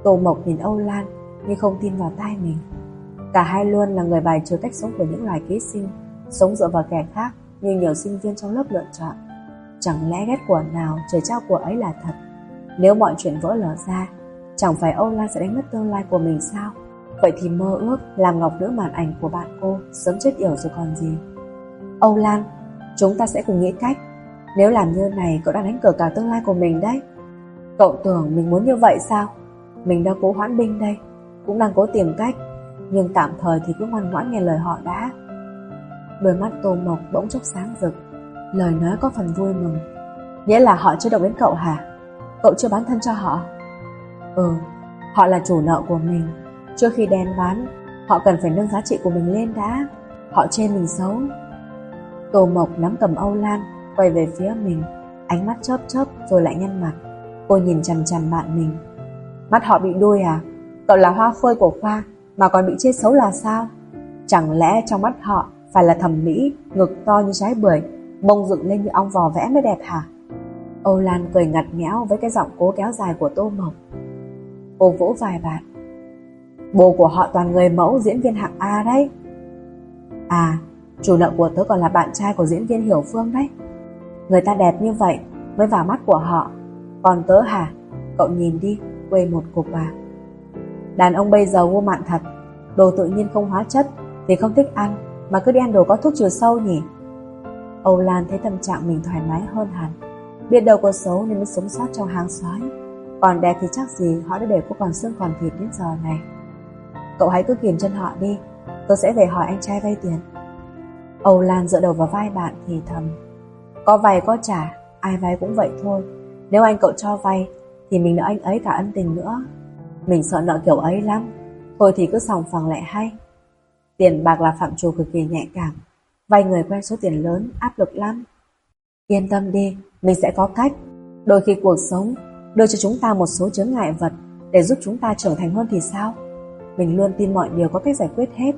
Tô Mộc nhìn Âu Lan nhưng không tin vào tai mình. Cả hai luôn là người bài trừ cách sống của những loài ký sinh, sống dựa vào kẻ khác như nhiều sinh viên trong lớp lựa chọn. Chẳng lẽ ghét của nào trời trao của ấy là thật? Nếu mọi chuyện vỡ lở ra, chẳng phải Âu Lan sẽ đánh mất tương lai của mình sao? Vậy thì mơ ước làm ngọc nữ màn ảnh của bạn cô sớm chết yểu rồi còn gì. Âu Lan, chúng ta sẽ cùng nghĩ cách. Nếu làm như này cậu đang đánh cờ cả tương lai của mình đấy. Cậu tưởng mình muốn như vậy sao? Mình đang cố hoãn binh đây, cũng đang cố tìm cách. Nhưng tạm thời thì cứ ngoan ngoãn nghe lời họ đã. Đôi mắt Tô Mộc bỗng chốc sáng rực. Lời nói có phần vui mừng. Nghĩa là họ chưa động đến cậu hả? Cậu chưa bán thân cho họ? Ừ, họ là chủ nợ của mình Trước khi đen bán, họ cần phải nâng giá trị của mình lên đã. Họ chê mình xấu. Tô Mộc nắm cầm Âu Lan, quay về phía mình, ánh mắt chớp chớp rồi lại nhăn mặt. Cô nhìn chằm chằm bạn mình. Mắt họ bị đuôi à? Cậu là hoa khôi của khoa, mà còn bị chê xấu là sao? Chẳng lẽ trong mắt họ phải là thẩm mỹ, ngực to như trái bưởi, mông dựng lên như ong vò vẽ mới đẹp hả? Âu Lan cười ngặt nghẽo với cái giọng cố kéo dài của Tô Mộc. Cô vỗ vài bạn. Bố của họ toàn người mẫu diễn viên hạng A đấy. À Chủ nợ của tớ còn là bạn trai của diễn viên Hiểu Phương đấy. Người ta đẹp như vậy Mới vào mắt của họ. Còn tớ hả? Cậu nhìn đi, Quê một cục à Đàn ông bây giờ vô mạn thật. Đồ tự nhiên không hóa chất Thì không thích ăn, Mà cứ đi ăn đồ có thuốc trừ sâu nhỉ? Âu Lan thấy tâm trạng mình thoải mái hơn hẳn. Biết đâu có xấu nên mới sống sót trong hang sói. Còn đẹp thì chắc gì, họ đã để cô còn xương còn thịt đến giờ này. Cậu hãy cứ kiềm chân họ đi, Tôi sẽ về hỏi anh trai vay tiền. Âu Lan dựa đầu vào vai bạn thì thầm, Có vay có trả, Ai vay cũng vậy thôi. Nếu anh cậu cho vay, Thì mình nợ anh ấy cả ân tình nữa. Mình sợ nợ kiểu ấy lắm, Thôi thì cứ sòng phẳng lại hay. Tiền bạc là phạm trù cực kỳ nhạy cảm, Vay người quen số tiền lớn, áp lực lắm. Yên tâm đi, Mình sẽ có cách. Đôi khi cuộc sống đưa cho chúng ta một số chướng ngại vật Để giúp chúng ta trưởng thành hơn thì sao? Mình luôn tin mọi điều có cách giải quyết hết.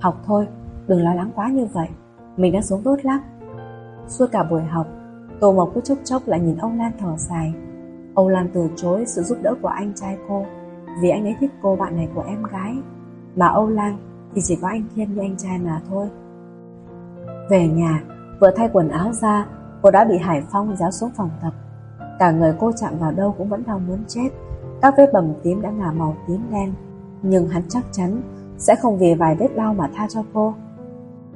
Học thôi, Đừng lo lắng quá như vậy. Mình đang sống tốt lắm. Suốt cả buổi học, Tô Mộc cứ chốc chốc lại nhìn ông Lan thở dài. Âu Lan từ chối sự giúp đỡ của anh trai cô, Vì anh ấy thích cô bạn này của em gái. Mà Âu Lan thì chỉ có anh Thiên như anh trai mà thôi. Về nhà, Vừa thay quần áo ra, Cô đã bị Hải Phong giáo xuống phòng tập. Cả người cô chạm vào đâu cũng vẫn đau muốn chết Các vết bầm tím đã ngả màu tím đen nhưng hắn chắc chắn sẽ không vì vài vết đau mà tha cho cô.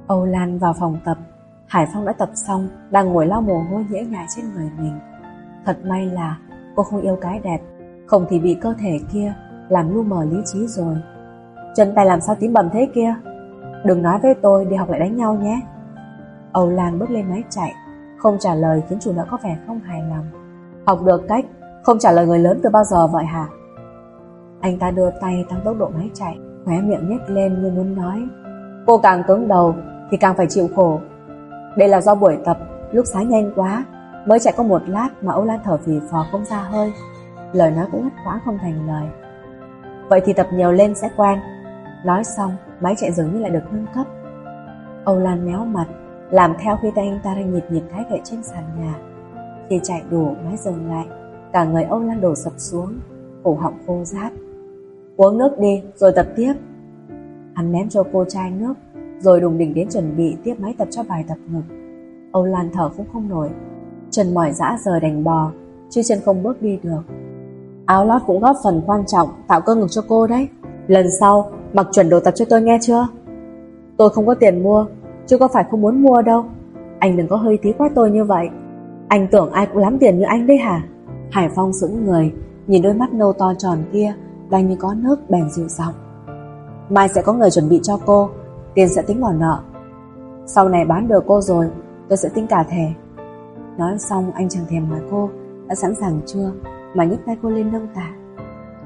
Âu Lan vào phòng tập, Hải Phong đã tập xong, đang ngồi lau mồ hôi nhễ nhại trên người mình. Thật may là cô không yêu cái đẹp, không thì bị cơ thể kia làm lu mờ lý trí rồi. Chân tay làm sao tím bầm thế kia? Đừng nói với tôi đi học lại đánh nhau nhé. Âu Lan bước lên máy chạy, không trả lời khiến chủ nợ có vẻ không hài lòng. Học được cách, không trả lời người lớn từ bao giờ vậy hả? Anh ta đưa tay tăng tốc độ máy chạy, khóe miệng nhếch lên như muốn nói. Cô càng cứng đầu thì càng phải chịu khổ. Đây là do buổi tập, lúc sáng nhanh quá, mới chạy có một lát mà Âu Lan thở phì phò không ra hơi. Lời nói cũng ngắt quá không thành lời. Vậy thì tập nhiều lên sẽ quen. Nói xong, máy chạy dường như lại được nâng cấp. Âu Lan méo mặt, làm theo khi tay anh ta đang nhịp nhịp thái gậy trên sàn nhà thì chạy đủ, máy dừng lại, cả người Âu Lan đổ sập xuống, cổ họng khô rát. Uống nước đi rồi tập tiếp. Hắn ném cho cô chai nước Rồi đùng đỉnh đến chuẩn bị tiếp máy tập cho bài tập ngực. Âu Lan thở cũng không nổi. Chân mỏi dã rời đành bò Chứ chân không bước đi được. Áo lót cũng góp phần quan trọng Tạo cơ ngực cho cô đấy. Lần sau mặc chuẩn đồ tập cho tôi nghe chưa? Tôi không có tiền mua Chứ có phải không muốn mua đâu. Anh đừng có hơi tí quá tôi như vậy. Anh tưởng ai cũng lắm tiền như anh đấy hả? Hải Phong sững người, Nhìn đôi mắt nâu to tròn kia, đang như có nước bèn dịu giọng. Mai sẽ có người chuẩn bị cho cô, Tiền sẽ tính vào nợ. Sau này bán được cô rồi, Tôi sẽ tính cả thẻ. Nói xong, anh chẳng thèm hỏi cô, Đã sẵn sàng chưa, Mà nhấc tay cô lên nâng tả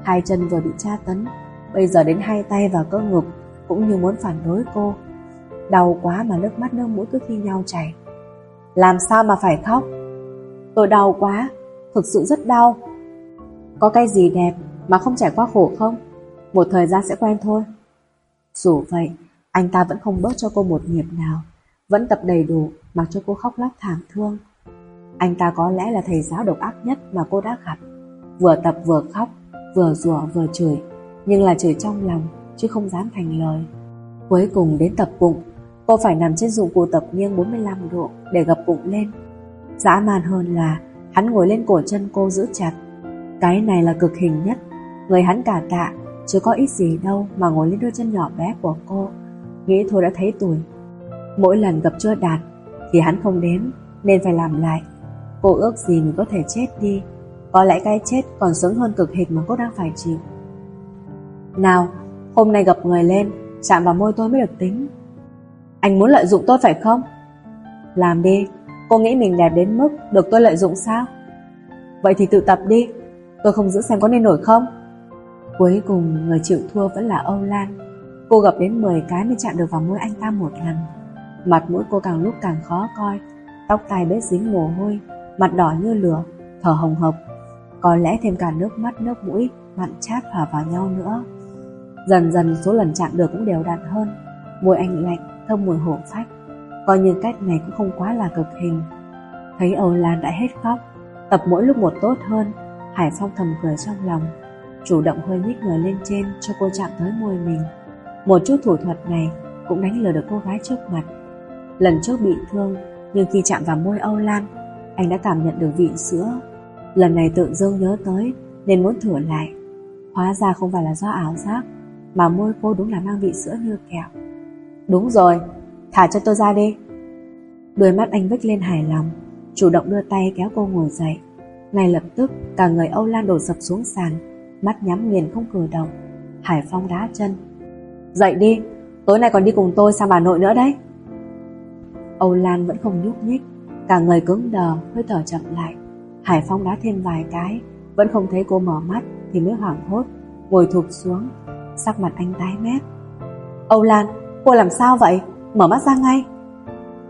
Hai chân vừa bị tra tấn, Bây giờ đến hai tay vào cơ ngực, Cũng như muốn phản đối cô. Đau quá mà nước mắt nước mũi cứ thi nhau chảy. Làm sao mà phải khóc? Tôi đau quá, Thực sự rất đau. Có cái gì đẹp mà không trải qua khổ không? Một thời gian sẽ quen thôi. Dù vậy, Anh ta vẫn không bớt cho cô một nhịp nào, Vẫn tập đầy đủ Mặc cho cô khóc lóc thảm thương. Anh ta có lẽ là thầy giáo độc ác nhất Mà cô đã gặp. Vừa tập vừa khóc, Vừa rủa vừa chửi, Nhưng là chửi trong lòng Chứ không dám thành lời. Cuối cùng đến tập bụng, Cô phải nằm trên dụng cụ tập nghiêng 45 độ Để gập bụng lên. Dã man hơn là Hắn ngồi lên cổ chân cô giữ chặt. Cái này là cực hình nhất. Người hắn cả tạ Chứ có ít gì đâu mà ngồi lên đôi chân nhỏ bé của cô. Nghĩ thôi đã thấy tuổi Mỗi lần gặp chưa đạt Thì hắn không đến, Nên phải làm lại. Cô ước gì mình có thể chết đi. Có lẽ cái chết còn sướng hơn cực hình mà cô đang phải chịu. Nào, Hôm nay gặp người lên, Chạm vào môi tôi mới được tính. Anh muốn lợi dụng tôi phải không? Làm đi. Cô nghĩ mình đẹp đến mức được tôi lợi dụng sao? Vậy thì tự tập đi. Tôi không giữ xem có nên nổi không? Cuối cùng, người chịu thua vẫn là Âu Lan. Cô gặp đến 10 cái mới chạm được vào môi anh ta một lần. Mặt mũi cô càng lúc càng khó coi. Tóc tai bết dính mồ hôi, Mặt đỏ như lửa, Thở hồng hộc. Có lẽ thêm cả nước mắt, nước mũi, Mặn chát hòa vào nhau nữa. Dần dần số lần chạm được cũng đều đặn hơn. Môi anh lạnh, thơm mùi hổ phách. Coi như cách này cũng không quá là cực hình. Thấy Âu Lan đã hết khóc, Tập mỗi lúc một tốt hơn, Hải Phong thầm cười trong lòng, Chủ động hơi nhích người lên trên Cho cô chạm tới môi mình. Một chút thủ thuật này Cũng đánh lừa được cô gái trước mặt. Lần trước bị thương, Nhưng khi chạm vào môi Âu Lan, Anh đã cảm nhận được vị sữa. Lần này tự dưng nhớ tới, Nên muốn thử lại. Hóa ra không phải là do ảo giác, Mà môi cô đúng là mang vị sữa như kẹo. Đúng rồi Thả cho tôi ra đi. Đôi mắt anh vích lên hài lòng Chủ động đưa tay kéo cô ngồi dậy. Ngay lập tức cả người Âu Lan đổ sập xuống sàn Mắt nhắm nghiền không cử động. Hải Phong đá chân. Dậy đi, tối nay còn đi cùng tôi sang bà nội nữa đấy. Âu Lan vẫn không nhúc nhích Cả người cứng đờ, hơi thở chậm lại. Hải Phong đá thêm vài cái Vẫn không thấy cô mở mắt Thì mới hoảng hốt Ngồi thụp xuống Sắc mặt anh tái mét. Âu Lan, cô làm sao vậy? Mở mắt ra ngay.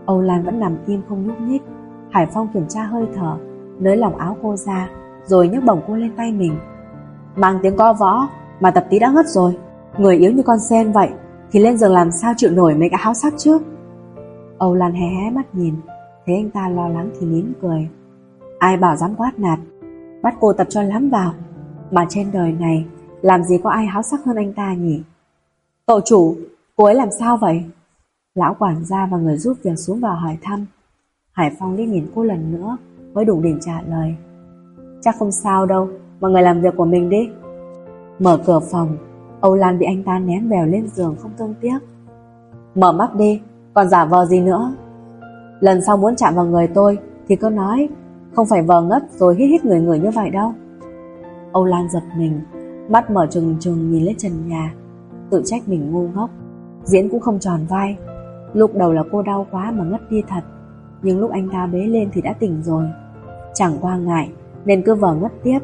Âu Lan vẫn nằm im không nhúc nhích. Hải Phong kiểm tra hơi thở, Nới lòng áo cô ra, Rồi nhấc bổng cô lên tay mình. Mang tiếng co võ, Mà tập tí đã ngất rồi. Người yếu như con sen vậy, Thì lên giường làm sao chịu nổi mấy cái háo sắc trước Âu Lan hé hé mắt nhìn, Thấy anh ta lo lắng thì nín cười. Ai bảo dám quát nạt, Bắt cô tập cho lắm vào. Mà trên đời này, Làm gì có ai háo sắc hơn anh ta nhỉ? Cậu chủ, Cô ấy làm sao vậy? Lão quản gia và người giúp việc xuống vào hỏi thăm. Hải Phong đi nhìn cô lần nữa Mới đủ đỉnh trả lời. Chắc không sao đâu, Mọi người làm việc của mình đi. Mở cửa phòng, Âu Lan bị anh ta ném bèo lên giường không thương tiếc. Mở mắt đi, Còn giả vờ gì nữa? Lần sau muốn chạm vào người tôi Thì cứ nói, Không phải vờ ngất rồi hít hít người người như vậy đâu. Âu Lan giật mình, Mắt mở trừng trừng nhìn lên trần nhà. Tự trách mình ngu ngốc, Diễn cũng không tròn vai. Lúc đầu là cô đau quá mà ngất đi thật, Nhưng lúc anh ta bế lên thì đã tỉnh rồi. Chẳng qua ngại, Nên cứ vờ ngất tiếp.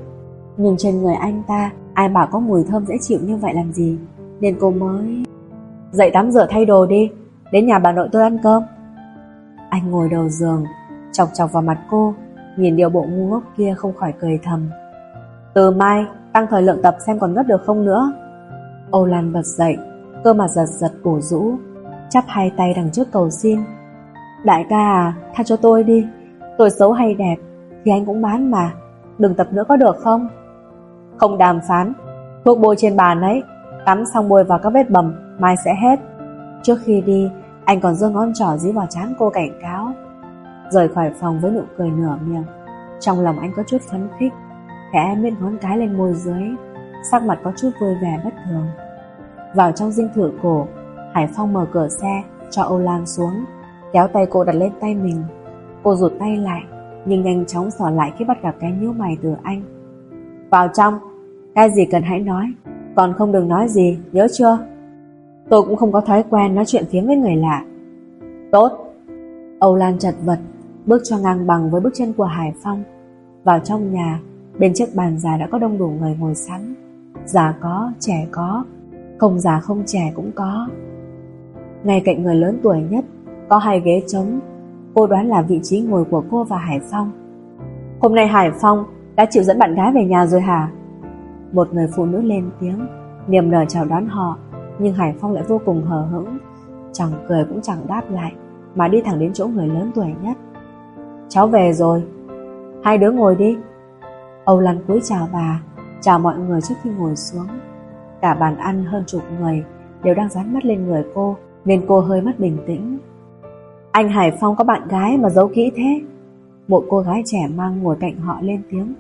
Nhưng trên người anh ta, Ai bảo có mùi thơm dễ chịu như vậy làm gì? Nên cô mới Dậy tắm rửa thay đồ đi, Đến nhà bà nội tôi ăn cơm. Anh ngồi đầu giường, Chọc chọc vào mặt cô, Nhìn điều bộ ngu ngốc kia không khỏi cười thầm. Từ mai, Tăng thời lượng tập xem còn ngất được không nữa? Âu Lan bật dậy, Cơ mặt giật giật cổ rũ chắp hai tay đằng trước cầu xin. Đại ca à, tha cho tôi đi, tôi xấu hay đẹp thì anh cũng bán mà, đừng tập nữa có được không? Không đàm phán, thuốc bôi trên bàn ấy, tắm xong bôi vào các vết bầm, mai sẽ hết. Trước khi đi, anh còn giơ ngón trỏ dí vào trán cô cảnh cáo. Rời khỏi phòng với nụ cười nửa miệng, trong lòng anh có chút phấn khích, khẽ miết ngón cái lên môi dưới, sắc mặt có chút vui vẻ bất thường. Vào trong dinh thự cổ, Hải Phong mở cửa xe cho Âu Lan xuống Kéo tay cô đặt lên tay mình Cô rụt tay lại Nhưng nhanh chóng sỏ lại khi bắt gặp cái nhíu mày từ anh Vào trong Cái gì cần hãy nói Còn không đừng nói gì nhớ chưa Tôi cũng không có thói quen nói chuyện phiếm với người lạ. Tốt. Âu Lan chật vật, bước cho ngang bằng với bước chân của Hải Phong. Vào trong nhà, bên chiếc bàn già đã có đông đủ người ngồi sẵn. Già có, trẻ có, không già không trẻ cũng có. Ngay cạnh người lớn tuổi nhất, có hai ghế trống. Cô đoán là vị trí ngồi của cô và Hải Phong. Hôm nay Hải Phong đã chịu dẫn bạn gái về nhà rồi hả? Một người phụ nữ lên tiếng, niềm nở chào đón họ, nhưng Hải Phong lại vô cùng hờ hững, chẳng cười cũng chẳng đáp lại, mà đi thẳng đến chỗ người lớn tuổi nhất. Cháu về rồi, hai đứa ngồi đi. Âu Lan cúi chào bà, chào mọi người trước khi ngồi xuống. Cả bàn ăn hơn chục người đều đang dán mắt lên người cô, nên cô hơi mất bình tĩnh. Anh Hải Phong có bạn gái mà giấu kỹ thế. Một cô gái trẻ mang ngồi cạnh họ lên tiếng,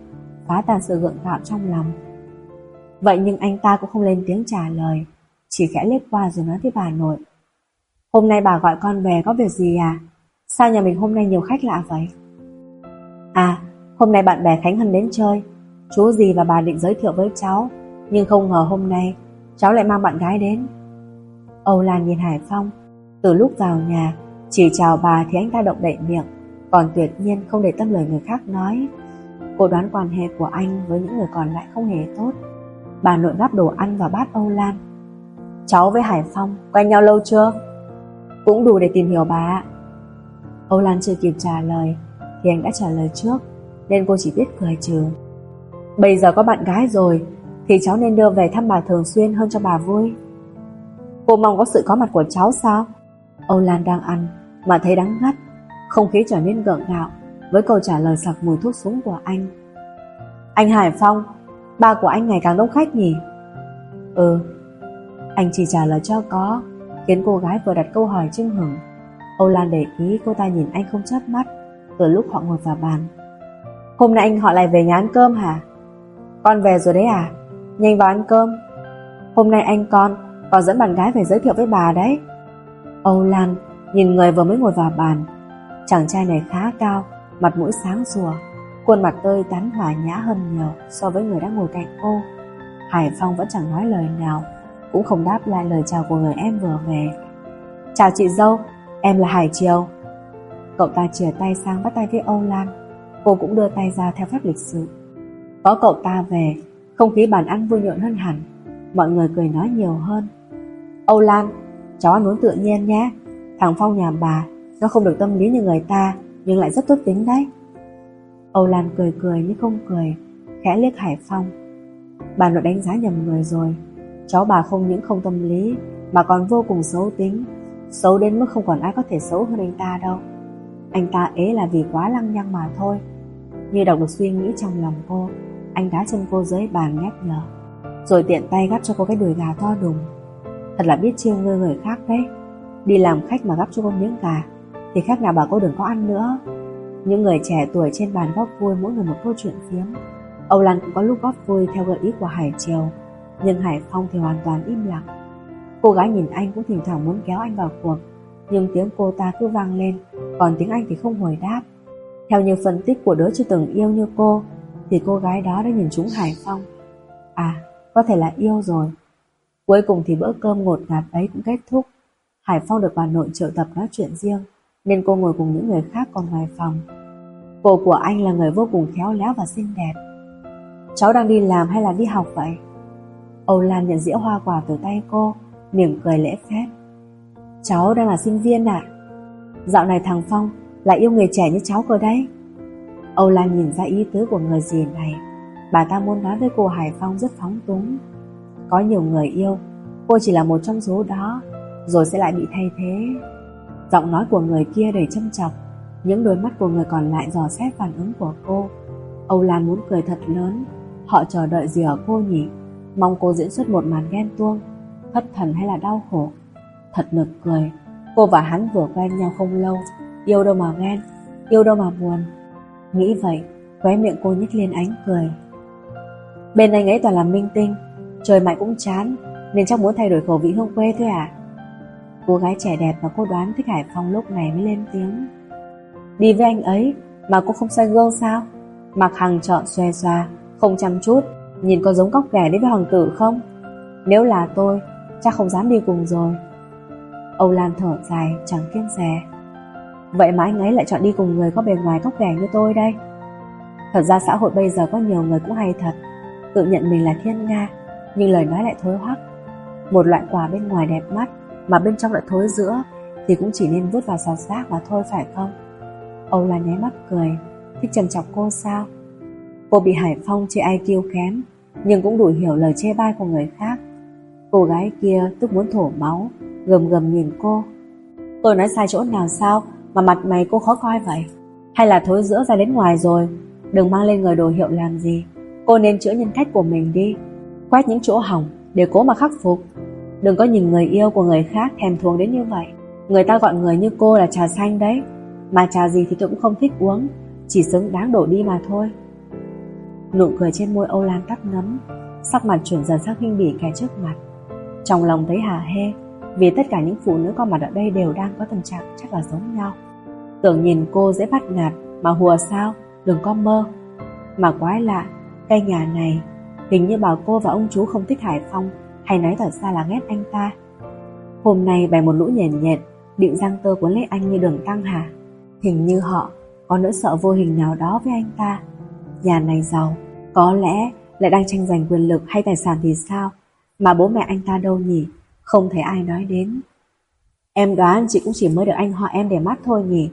phá tan sự gượng gạo trong lòng. Vậy nhưng anh ta cũng không lên tiếng trả lời, chỉ khẽ liếc qua rồi nói với bà nội. Hôm nay bà gọi con về có việc gì à? Sao nhà mình hôm nay nhiều khách lạ vậy? À, hôm nay bạn bè Khánh Hân đến chơi, chú gì và bà định giới thiệu với cháu, nhưng không ngờ hôm nay cháu lại mang bạn gái đến. Âu Lan nhìn Hải Phong, từ lúc vào nhà, chỉ chào bà thì anh ta động đậy miệng, còn tuyệt nhiên không để tâm lời người khác nói. Cô đoán quan hệ của anh với những người còn lại không hề tốt. Bà nội gắp đồ ăn vào bát Âu Lan. Cháu với Hải Phong quen nhau lâu chưa? Cũng đủ để tìm hiểu bà Âu Lan chưa kịp trả lời thì anh đã trả lời trước nên cô chỉ biết cười trừ. Bây giờ có bạn gái rồi thì cháu nên đưa về thăm bà thường xuyên hơn cho bà vui. Cô mong có sự có mặt của cháu sao? Âu Lan đang ăn mà thấy đắng ngắt, không khí trở nên gượng gạo với câu trả lời sặc mùi thuốc súng của anh. Anh Hải Phong, ba của anh ngày càng đông khách nhỉ? Ừ, anh chỉ trả lời cho có, khiến cô gái vừa đặt câu hỏi chưng hửng. Âu Lan để ý cô ta nhìn anh không chớp mắt, từ lúc họ ngồi vào bàn. Hôm nay anh họ lại về nhà ăn cơm hả? Con về rồi đấy à? Nhanh vào ăn cơm. Hôm nay anh con còn dẫn bạn gái về giới thiệu với bà đấy. Âu Lan nhìn người vừa mới ngồi vào bàn. Chàng trai này khá cao, mặt mũi sáng rùa, khuôn mặt tươi tắn hòa nhã hơn nhiều so với người đang ngồi cạnh cô. Hải Phong vẫn chẳng nói lời nào, cũng không đáp lại lời chào của người em vừa về. Chào chị dâu, em là Hải Triều. Cậu ta chìa tay sang bắt tay với Âu Lan, cô cũng đưa tay ra theo phép lịch sự. Có cậu ta về, không khí bàn ăn vui nhộn hơn hẳn, mọi người cười nói nhiều hơn. Âu Lan, cháu ăn uống tự nhiên nhé, thằng Phong nhà bà, nó không được tâm lý như người ta, nhưng lại rất tốt tính đấy. Âu Lan cười cười nhưng không cười, khẽ liếc Hải Phong. Bà nội đánh giá nhầm người rồi, cháu bà không những không tâm lý mà còn vô cùng xấu tính, xấu đến mức không còn ai có thể xấu hơn anh ta đâu. Anh ta ế là vì quá lăng nhăng mà thôi. Như đọc được suy nghĩ trong lòng cô, anh đá chân cô dưới bàn nhắc nhở, rồi tiện tay gắp cho cô cái đùi gà to đùng. Thật là biết chiêu ngơ người khác đấy. Đi làm khách mà gắp cho cô miếng gà, thì khác nào bà cô đừng có ăn nữa. Những người trẻ tuổi trên bàn góp vui mỗi người một câu chuyện phiếm. Âu Lan cũng có lúc góp vui theo gợi ý của Hải Triều, nhưng Hải Phong thì hoàn toàn im lặng. Cô gái nhìn anh cũng thỉnh thoảng muốn kéo anh vào cuộc, nhưng tiếng cô ta cứ vang lên, còn tiếng anh thì không hồi đáp. Theo như phân tích của đứa chưa từng yêu như cô, thì cô gái đó đã nhìn trúng Hải Phong. À, có thể là yêu rồi. Cuối cùng thì bữa cơm ngột ngạt ấy cũng kết thúc. Hải Phong được bà nội triệu tập nói chuyện riêng, nên cô ngồi cùng những người khác còn ngoài phòng. Cô của anh là người vô cùng khéo léo và xinh đẹp. Cháu đang đi làm hay là đi học vậy? Âu Lan nhận dĩa hoa quả từ tay cô, mỉm cười lễ phép. Cháu đang là sinh viên ạ. À? Dạo này thằng Phong lại yêu người trẻ như cháu cơ đấy. Âu Lan nhìn ra ý tứ của người gì này. Bà ta muốn nói với cô Hải Phong rất phóng túng. Có nhiều người yêu, cô chỉ là một trong số đó, rồi sẽ lại bị thay thế. Giọng nói của người kia đầy châm chọc, những đôi mắt của người còn lại dò xét phản ứng của cô. Âu Lan muốn cười thật lớn, họ chờ đợi gì ở cô nhỉ? Mong cô diễn xuất một màn ghen tuông, thất thần hay là đau khổ. Thật nực cười, cô và hắn vừa quen nhau không lâu, yêu đâu mà ghen, yêu đâu mà buồn. Nghĩ vậy, khóe miệng cô nhếch lên ánh cười. Bên anh ấy toàn là minh tinh, trời mãi cũng chán, nên chắc muốn thay đổi khẩu vị hương quê thôi à? Cô gái trẻ đẹp mà cô đoán thích Hải Phong lúc này mới lên tiếng. Đi với anh ấy mà cô không soi gương sao? Mặc Hằng chọn xòe xoa, không chăm chút, nhìn có giống cóc ghẻ đến với hoàng tử không? Nếu là tôi, Chắc không dám đi cùng rồi Âu Lan thở dài chẳng kiên rè Vậy mà anh ấy lại chọn đi cùng người có bề ngoài cóc ghẻ như tôi đây Thật ra xã hội bây giờ có nhiều người cũng hay thật Tự nhận mình là thiên nga nhưng lời nói lại thối hoắc. Một loại quà bên ngoài đẹp mắt, Mà bên trong lại thối giữa, Thì cũng chỉ nên vứt vào sọt rác mà thôi, phải không? Âu Lan nháy mắt cười. Thích trần chọc cô sao? Cô bị Hải Phong chê ai kém, Nhưng cũng đủ hiểu lời chê bai của người khác. Cô gái kia tức muốn thổ máu, Gầm gầm nhìn cô. Tôi nói sai chỗ nào sao Mà mặt mày cô khó coi vậy? Hay là thối giữa ra đến ngoài rồi, Đừng mang lên người đồ hiệu làm gì? Cô nên chữa nhân cách của mình đi. Quét những chỗ hỏng, để cố mà khắc phục. Đừng có nhìn người yêu của người khác thèm thuồng đến như vậy. Người ta gọi người như cô là trà xanh đấy. Mà trà gì thì tôi cũng không thích uống, Chỉ xứng đáng đổ đi mà thôi. Nụ cười trên môi Âu Lan tắt ngấm, Sắc mặt chuyển dần sang khinh bỉ kẻ trước mặt. Trong lòng thấy hà hê, Vì tất cả những phụ nữ có mặt ở đây đều đang có tình trạng chắc là giống nhau. Tưởng nhìn cô dễ bắt nạt, Mà hùa sao, Đừng có mơ. Mà quái lạ Cây nhà này Hình như bà cô và ông chú không thích Hải Phong, Hay nói thật ra là ghét anh ta. Hôm nay bày một lũ nhện nhện Định răng tơ cuốn lấy anh như đường tăng hà. Hình như họ, Có nỗi sợ vô hình nào đó với anh ta. Nhà này giàu, Có lẽ lại đang tranh giành quyền lực hay tài sản thì sao? Mà bố mẹ anh ta đâu nhỉ? Không thấy ai nói đến. Em đoán chị cũng chỉ mới được anh họ em để mắt thôi nhỉ?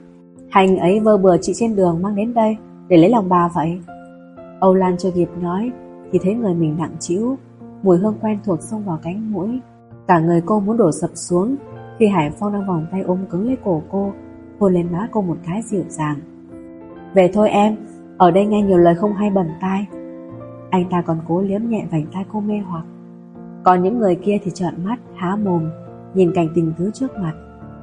Hành ấy vơ bừa chị trên đường mang đến đây Để lấy lòng bà vậy? Âu Lan chưa kịp nói thì thấy người mình nặng chĩu, Mùi hương quen thuộc xông vào cánh mũi. Cả người cô muốn đổ sập xuống Khi Hải Phong đang vòng tay ôm cứng lấy cổ cô Hôn lên má cô một cái dịu dàng. Về thôi em Ở đây nghe nhiều lời không hay bẩn tai. Anh ta còn cố liếm nhẹ vành tai cô mê hoặc. Còn những người kia thì trợn mắt Há mồm Nhìn cảnh tình tứ trước mặt.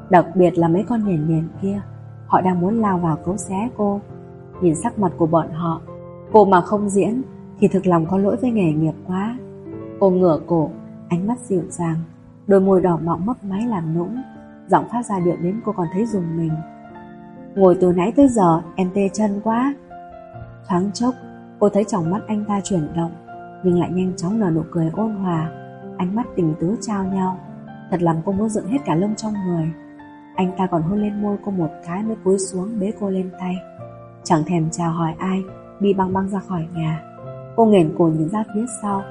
Đặc biệt là mấy con nhền nhền kia Họ đang muốn lao vào cấu xé cô. Nhìn sắc mặt của bọn họ Cô mà không diễn thì thực lòng có lỗi với nghề nghiệp quá. Cô ngửa cổ, Ánh mắt dịu dàng, Đôi môi đỏ mọng mấp máy làm nũng, Giọng phát ra điệu đến cô còn thấy dùng mình. Ngồi từ nãy tới giờ, Em tê chân quá. Thoáng chốc, cô thấy trong mắt anh ta chuyển động, Nhưng lại nhanh chóng nở nụ cười ôn hòa, Ánh mắt tình tứ trao nhau. Thật làm cô muốn dựng hết cả lông trong người. Anh ta còn hôn lên môi cô một cái mới cúi xuống bế cô lên tay. Chẳng thèm chào hỏi ai Đi băng băng ra khỏi nhà. Cô nghển cổ nhìn ra phía sau,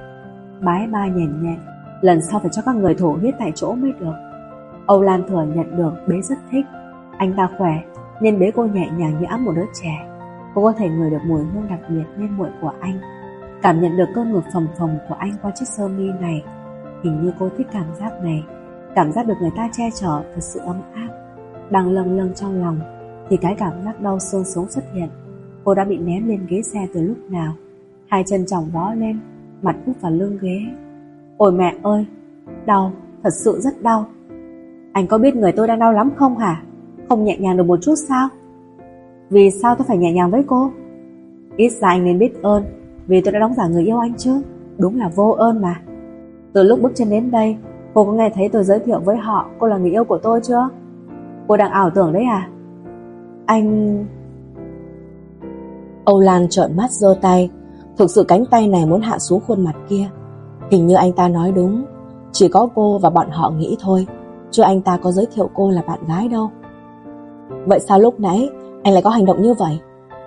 Bái ba nhèn nhẹ, Lần sau phải cho các người thổ huyết tại chỗ mới được. Âu Lan thừa nhận được, bế rất thích. Anh ta khỏe, Nên bế cô nhẹ nhàng như ấm một đứa trẻ. Cô có thể ngửi được mùi hương đặc biệt nên muội của anh. Cảm nhận được cơn ngược phồng phồng của anh qua chiếc sơ mi này. Hình như cô thích cảm giác này. Cảm giác được người ta che chở thật sự ấm áp. Đang lâng lâng trong lòng, Thì cái cảm giác đau xương sống xuất hiện. Cô đã bị ném lên ghế xe từ lúc nào. Hai chân chồng vó lên Mặt úp vào lưng ghế. Ôi mẹ ơi Đau, thật sự rất đau. Anh có biết người tôi đang đau lắm không hả? Không nhẹ nhàng được một chút sao? Vì sao tôi phải nhẹ nhàng với cô? Ít ra anh nên biết ơn Vì tôi đã đóng giả người yêu anh chứ. Đúng là vô ơn mà. Từ lúc bước chân đến đây Cô có nghe thấy tôi giới thiệu với họ Cô là người yêu của tôi chưa? Cô đang ảo tưởng đấy à? Anh... Âu Lan trợn mắt giơ tay Thực sự cánh tay này muốn hạ xuống khuôn mặt kia. Hình như anh ta nói đúng. Chỉ có cô và bọn họ nghĩ thôi, Chứ anh ta có giới thiệu cô là bạn gái đâu. Vậy sao lúc nãy Anh lại có hành động như vậy?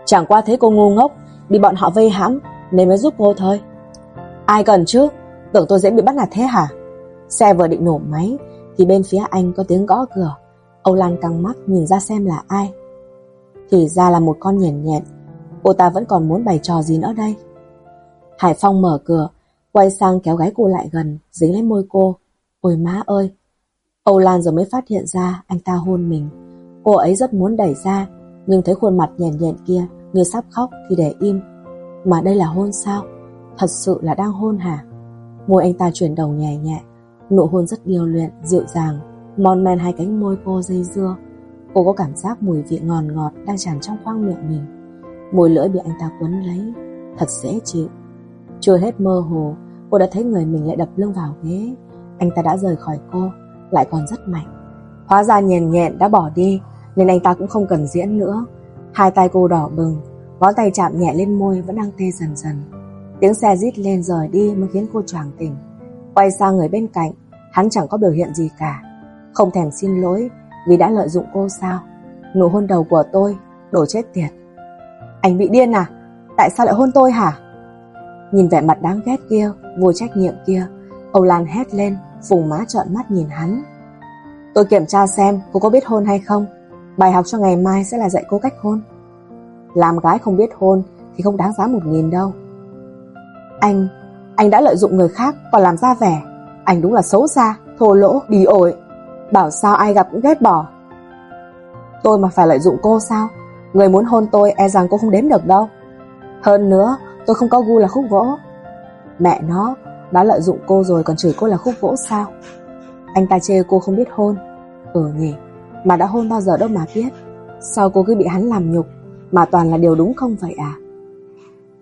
Chẳng qua thấy cô ngu ngốc, Bị bọn họ vây hãm, Nên mới giúp cô thôi. Ai cần chứ? Tưởng tôi dễ bị bắt nạt thế hả? Xe vừa định nổ máy, Thì bên phía anh có tiếng gõ cửa. Âu Lan căng mắt nhìn ra xem là ai. Thì ra là một con nhện nhện. Cô ta vẫn còn muốn bày trò gì nữa đây? Hải Phong mở cửa Quay sang kéo gái cô lại gần Dính lấy môi cô. Ôi má ơi! Âu Lan rồi mới phát hiện ra anh ta hôn mình. Cô ấy rất muốn đẩy ra Nhưng thấy khuôn mặt nhẹn nhẹn kia Như sắp khóc thì để im. Mà đây là hôn sao? Thật sự là đang hôn hả? Môi anh ta chuyển đầu nhẹ nhẹ Nụ hôn rất điều luyện, dịu dàng Mòn men hai cánh môi cô dây dưa. Cô có cảm giác mùi vị ngọt ngọt Đang tràn trong khoang miệng mình. Môi lưỡi bị anh ta quấn lấy Thật dễ chịu. Chưa hết mơ hồ Cô đã thấy người mình lại đập lưng vào ghế Anh ta đã rời khỏi cô Lại còn rất mạnh Hóa ra nhền nhẹn đã bỏ đi Nên anh ta cũng không cần diễn nữa Hai tay cô đỏ bừng Ngón tay chạm nhẹ lên môi vẫn đang tê dần dần Tiếng xe rít lên rời đi mới khiến cô choàng tỉnh Quay sang người bên cạnh Hắn chẳng có biểu hiện gì cả, không thèm xin lỗi vì đã lợi dụng cô sao. Nụ hôn đầu của tôi, đổ chết tiệt. Anh bị điên à? Tại sao lại hôn tôi hả? Nhìn vẻ mặt đáng ghét kia, vô trách nhiệm kia, Âu Lan hét lên, phùng má trợn mắt nhìn hắn. Tôi kiểm tra xem cô có biết hôn hay không. Bài học cho ngày mai sẽ là dạy cô cách hôn. Làm gái không biết hôn thì không đáng giá một nghìn đâu. Anh, anh đã lợi dụng người khác còn làm ra vẻ. Anh đúng là xấu xa, thô lỗ, bì ổi. Bảo sao ai gặp cũng ghét bỏ. Tôi mà phải lợi dụng cô sao? Người muốn hôn tôi e rằng cô không đếm được đâu. Hơn nữa, tôi không có gu là khúc gỗ. Mẹ nó, đã lợi dụng cô rồi còn chửi cô là khúc gỗ sao? Anh ta chê cô không biết hôn. Ừ nhỉ, mà đã hôn bao giờ đâu mà biết. Sao cô cứ bị hắn làm nhục, mà toàn là điều đúng không vậy à?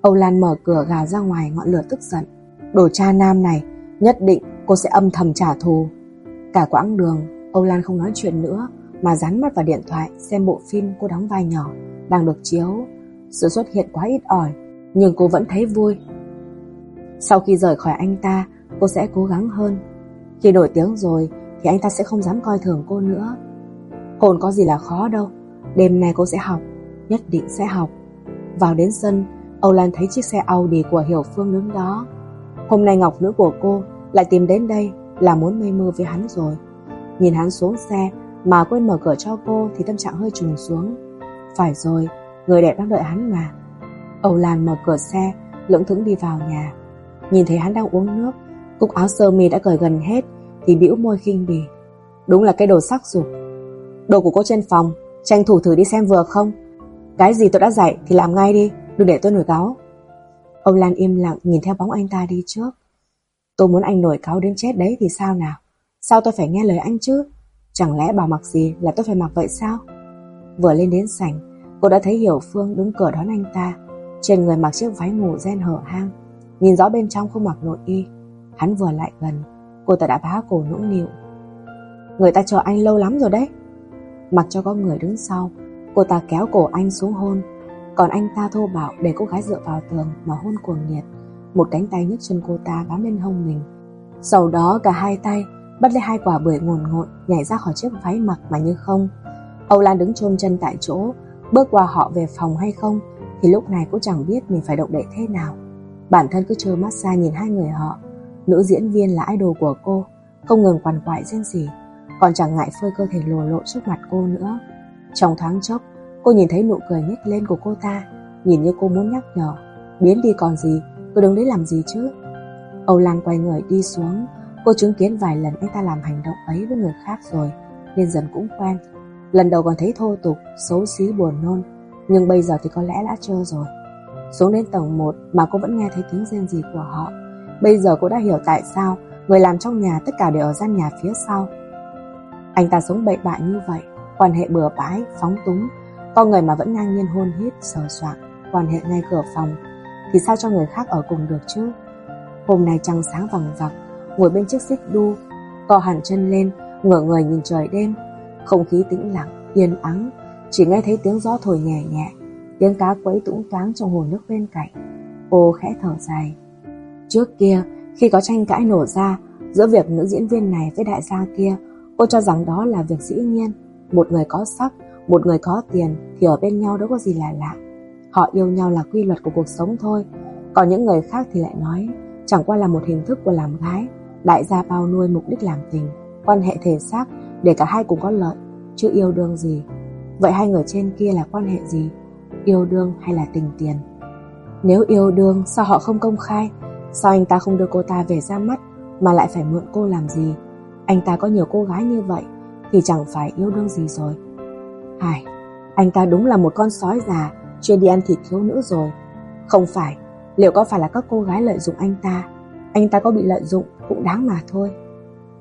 Âu Lan mở cửa gào ra ngoài ngọn lửa tức giận. Đồ cha nam này, nhất định cô sẽ âm thầm trả thù. Cả quãng đường, Âu Lan không nói chuyện nữa, mà dán mắt vào điện thoại xem bộ phim cô đóng vai nhỏ đang được chiếu. Sự xuất hiện quá ít ỏi, nhưng cô vẫn thấy vui. Sau khi rời khỏi anh ta, cô sẽ cố gắng hơn. Khi nổi tiếng rồi thì anh ta sẽ không dám coi thường cô nữa. Hồn có gì là khó đâu, đêm nay cô sẽ học, nhất định sẽ học. Vào đến sân, Âu Lan thấy chiếc xe Audi của Hiểu Phương đứng đó. Hôm nay ngọc nữ của cô lại tìm đến đây là muốn mây mưa với hắn rồi. Nhìn hắn xuống xe mà quên mở cửa cho cô thì tâm trạng hơi trùng xuống. Phải rồi, người đẹp đang đợi hắn mà. Âu Lan mở cửa xe, lưỡng thững đi vào nhà. Nhìn thấy hắn đang uống nước, cúc áo sơ mi đã cởi gần hết thì bĩu môi khinh bỉ. Đúng là cái đồ sắc dục. Đồ của cô trên phòng, tranh thủ thử đi xem vừa không. Cái gì tôi đã dạy thì làm ngay đi, đừng để tôi nổi cáo. Âu Lan im lặng nhìn theo bóng anh ta đi trước. Tôi muốn anh nổi cáo đến chết đấy thì sao nào? Sao tôi phải nghe lời anh chứ? Chẳng lẽ bảo mặc gì là tôi phải mặc vậy sao? Vừa lên đến sảnh, cô đã thấy Hiểu Phương đứng cửa đón anh ta. Trên người mặc chiếc váy ngủ ren hở hang, nhìn rõ bên trong không mặc nội y. Hắn vừa lại gần, cô ta đã bá cổ nũng nịu. Người ta chờ anh lâu lắm rồi đấy. Mặc cho có người đứng sau, cô ta kéo cổ anh xuống hôn. Còn anh ta thô bạo để cô gái dựa vào tường mà hôn cuồng nhiệt. Một cánh tay nhấc chân cô ta bám lên hông mình. Sau đó cả hai tay bắt lấy hai quả bưởi ngồn ngộn nhảy ra khỏi chiếc váy mặc mà như không. Âu Lan đứng chôn chân tại chỗ, bước qua họ về phòng hay không thì lúc này cũng chẳng biết mình phải động đậy thế nào. Bản thân cứ trơ mắt xa nhìn hai người họ. Nữ diễn viên là idol của cô, không ngừng quằn quại riêng gì, còn chẳng ngại phơi cơ thể lồ lộ trước mặt cô nữa. Trong thoáng chốc, cô nhìn thấy nụ cười nhếch lên của cô ta, nhìn như cô muốn nhắc nhở, biến đi còn gì, cứ đứng đấy làm gì chứ? Âu Lan quay người đi xuống, cô chứng kiến vài lần anh ta làm hành động ấy với người khác rồi, nên dần cũng quen. Lần đầu còn thấy thô tục, xấu xí buồn nôn, nhưng bây giờ thì có lẽ đã trơ rồi. Xuống đến tầng 1 mà cô vẫn nghe thấy tiếng rên rỉ của họ. Bây giờ cô đã hiểu tại sao người làm trong nhà tất cả đều ở gian nhà phía sau. Anh ta sống bậy bạ như vậy, quan hệ bừa bãi, phóng túng, con người mà vẫn ngang nhiên hôn hít, sờ soạn, quan hệ ngay cửa phòng, thì sao cho người khác ở cùng được chứ? Hôm nay trăng sáng vằng vặc, ngồi bên chiếc xích đu, co hẳn chân lên, ngửa người nhìn trời đêm, không khí tĩnh lặng, yên ắng, chỉ nghe thấy tiếng gió thổi nhẹ nhẹ, tiếng cá quấy tũng toáng trong hồ nước bên cạnh. Cô khẽ thở dài. Trước kia, khi có tranh cãi nổ ra giữa việc nữ diễn viên này với đại gia kia, cô cho rằng đó là việc dĩ nhiên. Một người có sắc, một người có tiền thì ở bên nhau đâu có gì là lạ. Họ yêu nhau là quy luật của cuộc sống thôi. Còn những người khác thì lại nói chẳng qua là một hình thức của làm gái. Đại gia bao nuôi mục đích làm tình, quan hệ thể xác để cả hai cùng có lợi, chứ yêu đương gì. Vậy hai người trên kia là quan hệ gì? Yêu đương hay là tình tiền? Nếu yêu đương sao họ không công khai? Sao anh ta không đưa cô ta về ra mắt mà lại phải mượn cô làm gì? Anh ta có nhiều cô gái như vậy thì chẳng phải yêu đương gì rồi. Hải, anh ta đúng là một con sói già chuyên đi ăn thịt thiếu nữ rồi. Không phải, liệu có phải là các cô gái lợi dụng anh ta? Anh ta có bị lợi dụng cũng đáng mà thôi.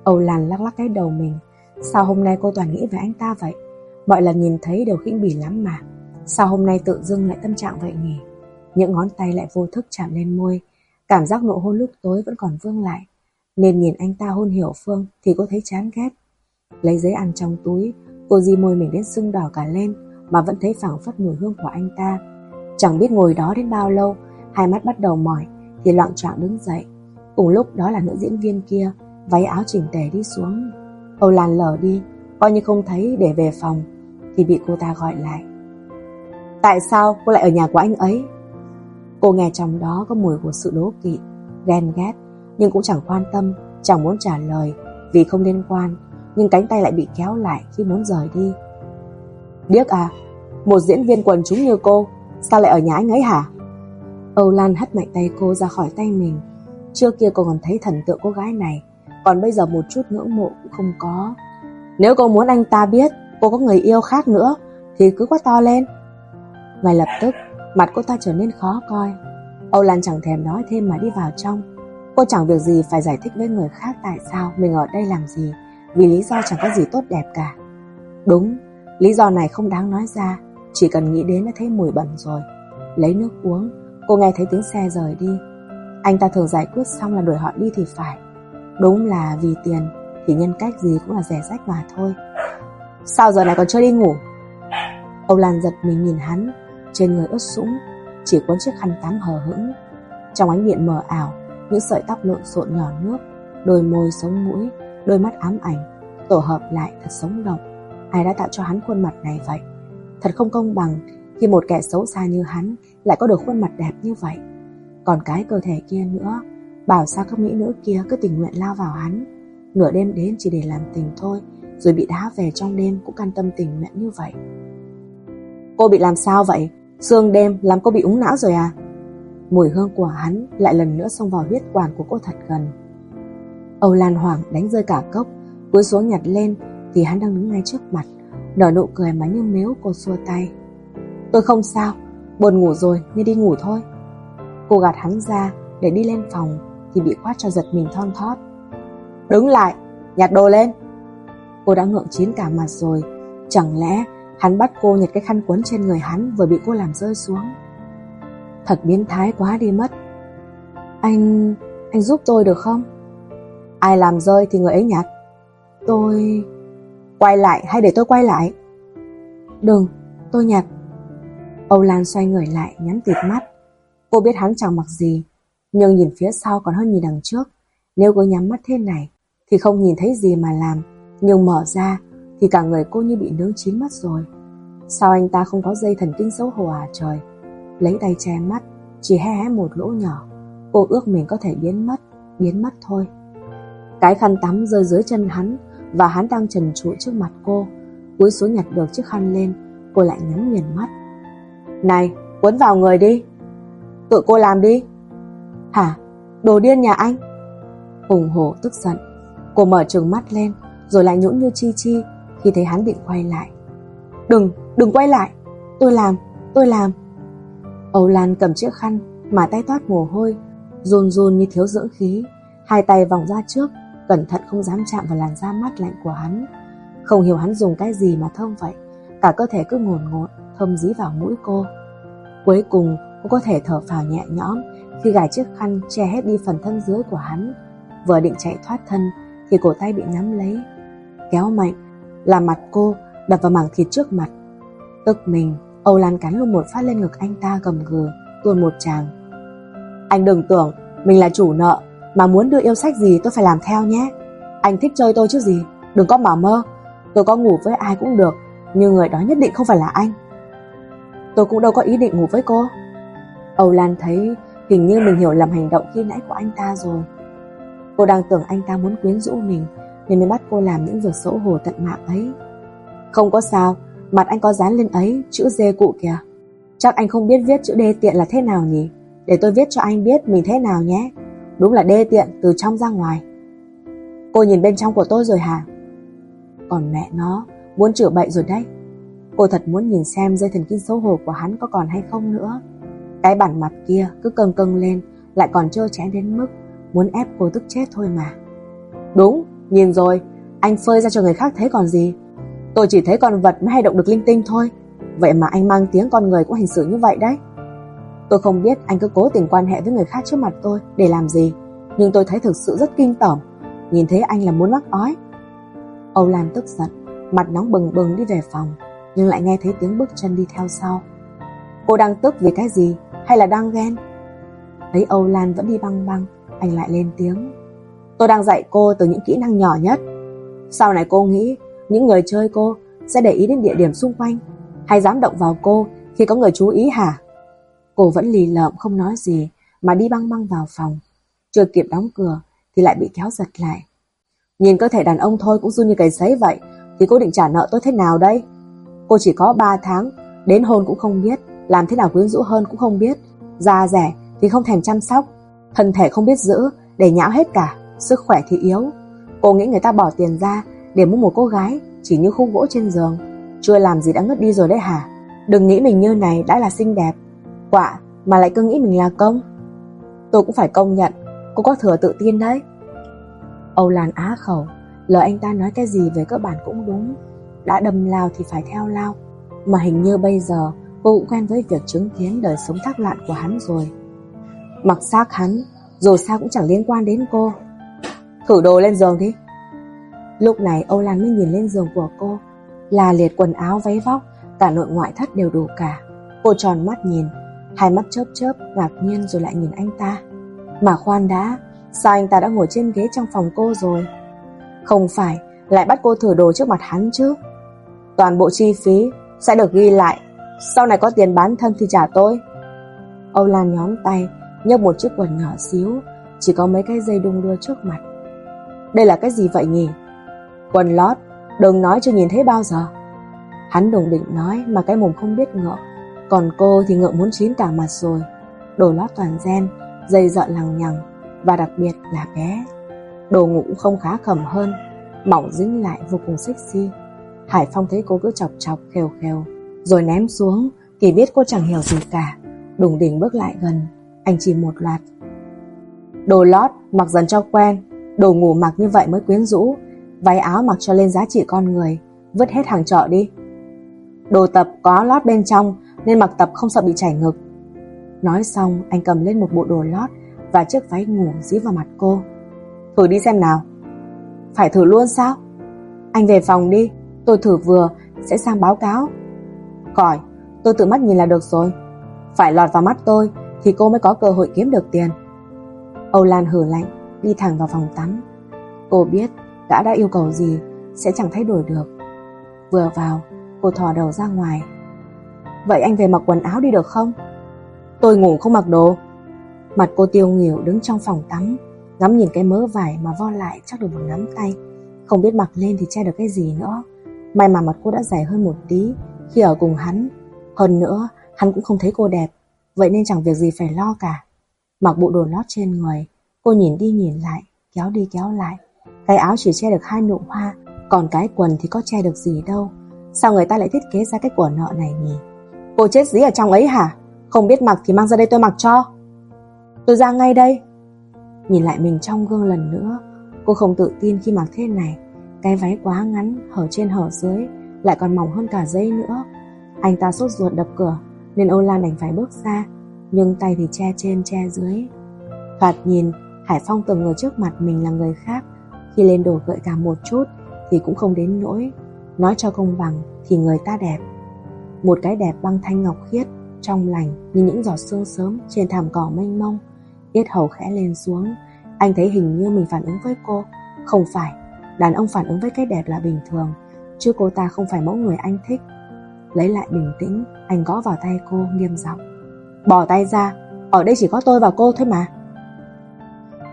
Âu Lan lắc lắc cái đầu mình. Sao hôm nay cô toàn nghĩ về anh ta vậy? Mọi lần nhìn thấy đều khinh bỉ lắm mà. Sao hôm nay tự dưng lại tâm trạng vậy nhỉ? Những ngón tay lại vô thức chạm lên môi. Cảm giác nụ hôn lúc tối vẫn còn vương lại. Nên nhìn anh ta hôn hiểu Phương thì cô thấy chán ghét. Lấy giấy ăn trong túi, cô di môi mình đến sưng đỏ cả lên mà vẫn thấy phảng phất mùi hương của anh ta. Chẳng biết ngồi đó đến bao lâu, hai mắt bắt đầu mỏi thì loạn trọng đứng dậy. Cùng lúc đó là nữ diễn viên kia, váy áo chỉnh tề đi xuống. Âu Lan lờ đi, coi như không thấy để về phòng, thì bị cô ta gọi lại. Tại sao cô lại ở nhà của anh ấy? Cô nghe trong đó có mùi của sự đố kỵ, ghen ghét, nhưng cũng chẳng quan tâm, chẳng muốn trả lời vì không liên quan, nhưng cánh tay lại bị kéo lại khi muốn rời đi. Điếc à, một diễn viên quần chúng như cô, sao lại ở nhà anh ấy hả? Âu Lan hất mạnh tay cô ra khỏi tay mình. Trước kia cô còn thấy thần tượng cô gái này, còn bây giờ một chút ngưỡng mộ cũng không có. Nếu cô muốn anh ta biết cô có người yêu khác nữa, thì cứ quá to lên. Ngay lập tức, mặt cô ta trở nên khó coi. Âu Lan chẳng thèm nói thêm mà đi vào trong. Cô chẳng việc gì phải giải thích với người khác tại sao mình ở đây làm gì, vì lý do chẳng có gì tốt đẹp cả. Đúng, lý do này không đáng nói ra, chỉ cần nghĩ đến đã thấy mùi bẩn rồi. Lấy nước uống, cô nghe thấy tiếng xe rời đi. Anh ta thường giải quyết xong là đuổi họ đi thì phải. Đúng là vì tiền thì nhân cách gì cũng là rẻ rách mà thôi. Sao giờ này còn chưa đi ngủ? Âu Lan giật mình nhìn hắn, trên người ướt sũng, chỉ cuốn chiếc khăn tắm hờ hững. Trong ánh điện mờ ảo, những sợi tóc lộn xộn nhỏ nước, đôi môi sống mũi, đôi mắt ám ảnh, tổ hợp lại thật sống động. Ai đã tạo cho hắn khuôn mặt này vậy? Thật không công bằng khi một kẻ xấu xa như hắn lại có được khuôn mặt đẹp như vậy. Còn cái cơ thể kia nữa, bảo sao các mỹ nữ kia cứ tình nguyện lao vào hắn. Nửa đêm đến chỉ để làm tình thôi, rồi bị đá về trong đêm cũng can tâm tình nguyện như vậy. Cô bị làm sao vậy? Sương đêm làm cô bị úng não rồi à? Mùi hương của hắn lại lần nữa xông vào huyết quản của cô thật gần. Âu Lan Hoàng đánh rơi cả cốc, cúi xuống nhặt lên thì hắn đang đứng ngay trước mặt, nở nụ cười mà như mếu cô xua tay. Tôi không sao, buồn ngủ rồi nên đi ngủ thôi. Cô gạt hắn ra để đi lên phòng thì bị quát cho giật mình thon thót. Đứng lại, nhặt đồ lên. Cô đã ngượng chín cả mặt rồi, chẳng lẽ hắn bắt cô nhặt cái khăn quấn trên người hắn vừa bị cô làm rơi xuống. Thật biến thái quá đi mất. Anh... anh giúp tôi được không? Ai làm rơi thì người ấy nhặt. Tôi... Quay lại hay để tôi quay lại? Đừng, tôi nhặt. Âu Lan xoay người lại nhắm tịt mắt. Cô biết hắn chẳng mặc gì, nhưng nhìn phía sau còn hơn nhìn đằng trước. Nếu cô nhắm mắt thế này thì không nhìn thấy gì mà làm, nhưng mở ra thì cả người cô như bị nướng chín mất rồi. Sao anh ta không có dây thần kinh xấu hổ à trời? Lấy tay che mắt, chỉ hé hé một lỗ nhỏ. Cô ước mình có thể biến mất, biến mất thôi. Cái khăn tắm rơi dưới chân hắn và hắn đang trần trụi trước mặt cô. Cúi xuống nhặt được chiếc khăn lên, cô lại nhắm nghiền mắt. Này, quấn vào người đi. Tự cô làm đi. Hả? Đồ điên nhà anh? Hùng hổ tức giận. Cô mở trừng mắt lên, rồi lại nhũn như chi chi khi thấy hắn định quay lại. Đừng, đừng quay lại. Tôi làm, tôi làm. Âu Lan cầm chiếc khăn mà tay toát mồ hôi, run run như thiếu dưỡng khí. Hai tay vòng ra trước, cẩn thận không dám chạm vào làn da mát lạnh của hắn. Không hiểu hắn dùng cái gì mà thơm vậy. Cả cơ thể cứ ngồn ngộn, thơm dí vào mũi cô. Cuối cùng, cô có thể thở phào nhẹ nhõm khi gài chiếc khăn che hết đi phần thân dưới của hắn. Vừa định chạy thoát thân thì cổ tay bị nắm lấy. Kéo mạnh, làm mặt cô đập vào mảng thịt trước mặt. Tức mình, Âu Lan cắn luôn một phát lên ngực anh ta gầm gừ, tuôn một tràng. Anh đừng tưởng mình là chủ nợ, mà muốn đưa yêu sách gì tôi phải làm theo nhé. Anh thích chơi tôi chứ gì, đừng có mà mơ. Tôi có ngủ với ai cũng được, nhưng người đó nhất định không phải là anh. Tôi cũng đâu có ý định ngủ với cô. Âu Lan thấy hình như mình hiểu lầm hành động khi nãy của anh ta rồi. Cô đang tưởng anh ta muốn quyến rũ mình, nên mới bắt cô làm những việc xấu hổ tận mạng ấy. Không có sao, mặt anh có dán lên ấy, chữ dê cụ kìa. Chắc anh không biết viết chữ đê tiện là thế nào nhỉ? Để tôi viết cho anh biết mình thế nào nhé. Đúng là đê tiện từ trong ra ngoài. Cô nhìn bên trong của tôi rồi hả? Còn mẹ nó, muốn chữa bệnh rồi đấy. Cô thật muốn nhìn xem dây thần kinh xấu hổ của hắn có còn hay không nữa. Cái bản mặt kia cứ cân cân lên, lại còn trơ chén đến mức muốn ép cô tức chết thôi mà. Đúng, nhìn rồi, anh phơi ra cho người khác thấy còn gì. Tôi chỉ thấy con vật mới hay động được linh tinh thôi. Vậy mà anh mang tiếng con người cũng hành xử như vậy đấy. Tôi không biết anh cứ cố tình quan hệ với người khác trước mặt tôi để làm gì, nhưng tôi thấy thực sự rất kinh tởm. Nhìn thấy anh là muốn mắc ói. Âu Lan tức giận, mặt nóng bừng bừng đi về phòng, nhưng lại nghe thấy tiếng bước chân đi theo sau. Cô đang tức vì cái gì, hay là đang ghen? Thấy Âu Lan vẫn đi băng băng, anh lại lên tiếng. Tôi đang dạy cô từ những kỹ năng nhỏ nhất. Sau này cô nghĩ những người chơi cô sẽ để ý đến địa điểm xung quanh hay dám động vào cô khi có người chú ý hả? Cô vẫn lì lợm không nói gì mà đi băng băng vào phòng. Chưa kịp đóng cửa thì lại bị kéo giật lại. Nhìn cơ thể đàn ông thôi cũng run như cầy sấy vậy thì cô định trả nợ tôi thế nào đây? Cô chỉ có 3 tháng, đến hôn cũng không biết, làm thế nào quyến rũ hơn cũng không biết, da rẻ thì không thèm chăm sóc, thân thể không biết giữ, để nhão hết cả, sức khỏe thì yếu. Cô nghĩ người ta bỏ tiền ra để mua một cô gái chỉ như khung gỗ trên giường, chưa làm gì đã ngất đi rồi đấy hả? Đừng nghĩ mình như này đã là xinh đẹp, quả mà lại cứ nghĩ mình là công. Tôi cũng phải công nhận, cô có thừa tự tin đấy. Âu Lan á khẩu, lời anh ta nói cái gì về cơ bản cũng đúng. Đã đâm lao thì phải theo lao, mà hình như bây giờ cô cũng quen với việc chứng kiến đời sống thác loạn của hắn rồi. Mặc xác hắn, dù sao cũng chẳng liên quan đến cô. Thử đồ lên giường đi. Lúc này Âu Lan mới nhìn lên giường của cô, là liệt quần áo váy vóc, cả nội ngoại thất đều đủ cả. Cô tròn mắt nhìn, hai mắt chớp chớp, ngạc nhiên rồi lại nhìn anh ta. Mà khoan đã, sao anh ta đã ngồi trên ghế trong phòng cô rồi? Không phải, lại bắt cô thử đồ trước mặt hắn chứ. Toàn bộ chi phí sẽ được ghi lại, sau này có tiền bán thân thì trả tôi. Âu Lan nhóm tay, nhấc một chiếc quần nhỏ xíu, chỉ có mấy cái dây đung đưa trước mặt. Đây là cái gì vậy nhỉ? Quần lót, đừng nói chưa nhìn thấy bao giờ. Hắn đồng định nói mà cái mồm không biết ngợ, còn cô thì ngợ muốn chín cả mặt rồi. Đồ lót toàn gen, dây dợ lằng nhằng, và đặc biệt là bé. Đồ ngủ không khá khẩm hơn, mỏng dính lại vô cùng sexy. Hải Phong thấy cô cứ chọc chọc khều khều, rồi ném xuống, thì biết cô chẳng hiểu gì cả. Đùng đỉnh bước lại gần, anh chỉ một loạt. Đồ lót mặc dần cho quen, đồ ngủ mặc như vậy mới quyến rũ, váy áo mặc cho lên giá trị con người, vứt hết hàng trọ đi. Đồ tập có lót bên trong nên mặc tập không sợ bị chảy ngực. Nói xong, anh cầm lên một bộ đồ lót và chiếc váy ngủ dí vào mặt cô. Thử đi xem nào. Phải thử luôn sao? Anh về phòng đi, tôi thử vừa, sẽ sang báo cáo. Khỏi, tôi tự mắt nhìn là được rồi. Phải lọt vào mắt tôi thì cô mới có cơ hội kiếm được tiền. Âu Lan hử lạnh, đi thẳng vào phòng tắm. Cô biết gã đã yêu cầu gì sẽ chẳng thay đổi được. Vừa vào, cô thò đầu ra ngoài. Vậy anh về mặc quần áo đi được không? Tôi ngủ không mặc đồ. Mặt cô tiêu nghỉu đứng trong phòng tắm, ngắm nhìn cái mớ vải mà vo lại chắc được một nắm tay. Không biết mặc lên thì che được cái gì nữa. May mà mặt cô đã dài hơn một tí khi ở cùng hắn. Hơn nữa, hắn cũng không thấy cô đẹp, vậy nên chẳng việc gì phải lo cả. Mặc bộ đồ lót trên người, cô nhìn đi nhìn lại, kéo đi kéo lại. Cái áo chỉ che được hai nụ hoa, còn cái quần thì có che được gì đâu. Sao người ta lại thiết kế ra cái quần nợ này nhỉ? Cô chết dí ở trong ấy hả? Không biết mặc thì mang ra đây tôi mặc cho. Tôi ra ngay đây. Nhìn lại mình trong gương lần nữa, cô không tự tin khi mặc thế này. Cái váy quá ngắn, hở trên hở dưới, lại còn mỏng hơn cả dây nữa. Anh ta sốt ruột đập cửa, nên Âu Lan đành phải bước ra, nhưng tay thì che trên che dưới. Thoạt nhìn, Hải Phong tưởng người trước mặt mình là người khác, khi lên đồ gợi cảm một chút thì cũng không đến nỗi. Nói cho công bằng thì người ta đẹp. Một cái đẹp băng thanh ngọc khiết, trong lành như những giọt sương sớm trên thảm cỏ mênh mông. Yết hầu khẽ lên xuống, anh thấy hình như mình phản ứng với cô. Không phải, đàn ông phản ứng với cái đẹp là bình thường, chứ cô ta không phải mẫu người anh thích. Lấy lại bình tĩnh, anh gõ vào tay cô nghiêm giọng. Bỏ tay ra, ở đây chỉ có tôi và cô thôi mà.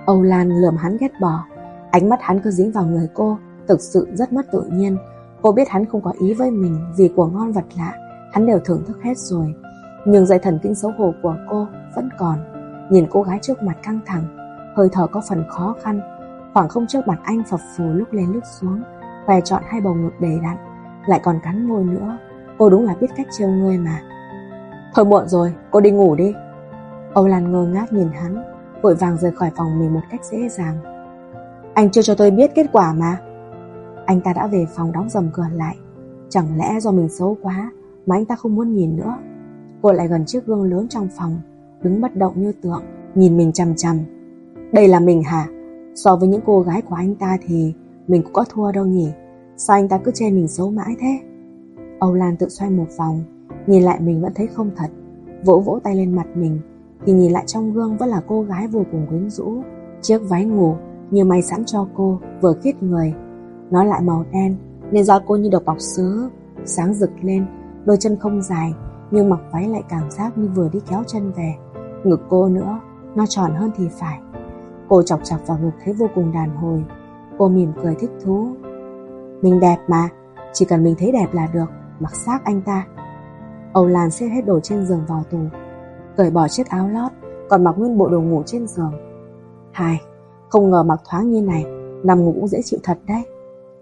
Âu Lan lườm hắn ghét bỏ, ánh mắt hắn cứ dính vào người cô, thực sự rất mất tự nhiên. Cô biết hắn không có ý với mình vì của ngon vật lạ, hắn đều thưởng thức hết rồi. Nhưng dây thần kinh xấu hổ của cô vẫn còn. Nhìn cô gái trước mặt căng thẳng, hơi thở có phần khó khăn, khoảng không trước mặt anh phập phù lúc lên lúc xuống, khoe chọn hai bầu ngực đầy đặn, lại còn cắn môi nữa. Cô đúng là biết cách trêu ngươi mà. Thôi muộn rồi, cô đi ngủ đi. Âu Lan ngơ ngác nhìn hắn, vội vàng rời khỏi phòng mình một cách dễ dàng. Anh chưa cho tôi biết kết quả mà. Anh ta đã về phòng đóng dầm cửa lại. Chẳng lẽ do mình xấu quá mà anh ta không muốn nhìn nữa. Cô lại gần chiếc gương lớn trong phòng, đứng bất động như tượng, nhìn mình chằm chằm. Đây là mình hả? So với những cô gái của anh ta thì mình cũng có thua đâu nhỉ? Sao anh ta cứ chê mình xấu mãi thế? Âu Lan tự xoay một vòng, nhìn lại mình vẫn thấy không thật, vỗ vỗ tay lên mặt mình, thì nhìn lại trong gương vẫn là cô gái vô cùng quyến rũ. Chiếc váy ngủ như may sẵn cho cô, vừa khít người. Nó lại màu đen, nên da cô như được bọc sứ, sáng rực lên, đôi chân không dài, nhưng mặc váy lại cảm giác như vừa đi kéo chân về. Ngực cô nữa, nó tròn hơn thì phải. Cô chọc chọc vào ngực thấy vô cùng đàn hồi. Cô mỉm cười thích thú. Mình đẹp mà, chỉ cần mình thấy đẹp là được, mặc xác anh ta. Âu Lan xếp hết đồ trên giường vào tủ, cởi bỏ chiếc áo lót, còn mặc nguyên bộ đồ ngủ trên giường. Hai, không ngờ mặc thoáng như này, nằm ngủ cũng dễ chịu thật đấy.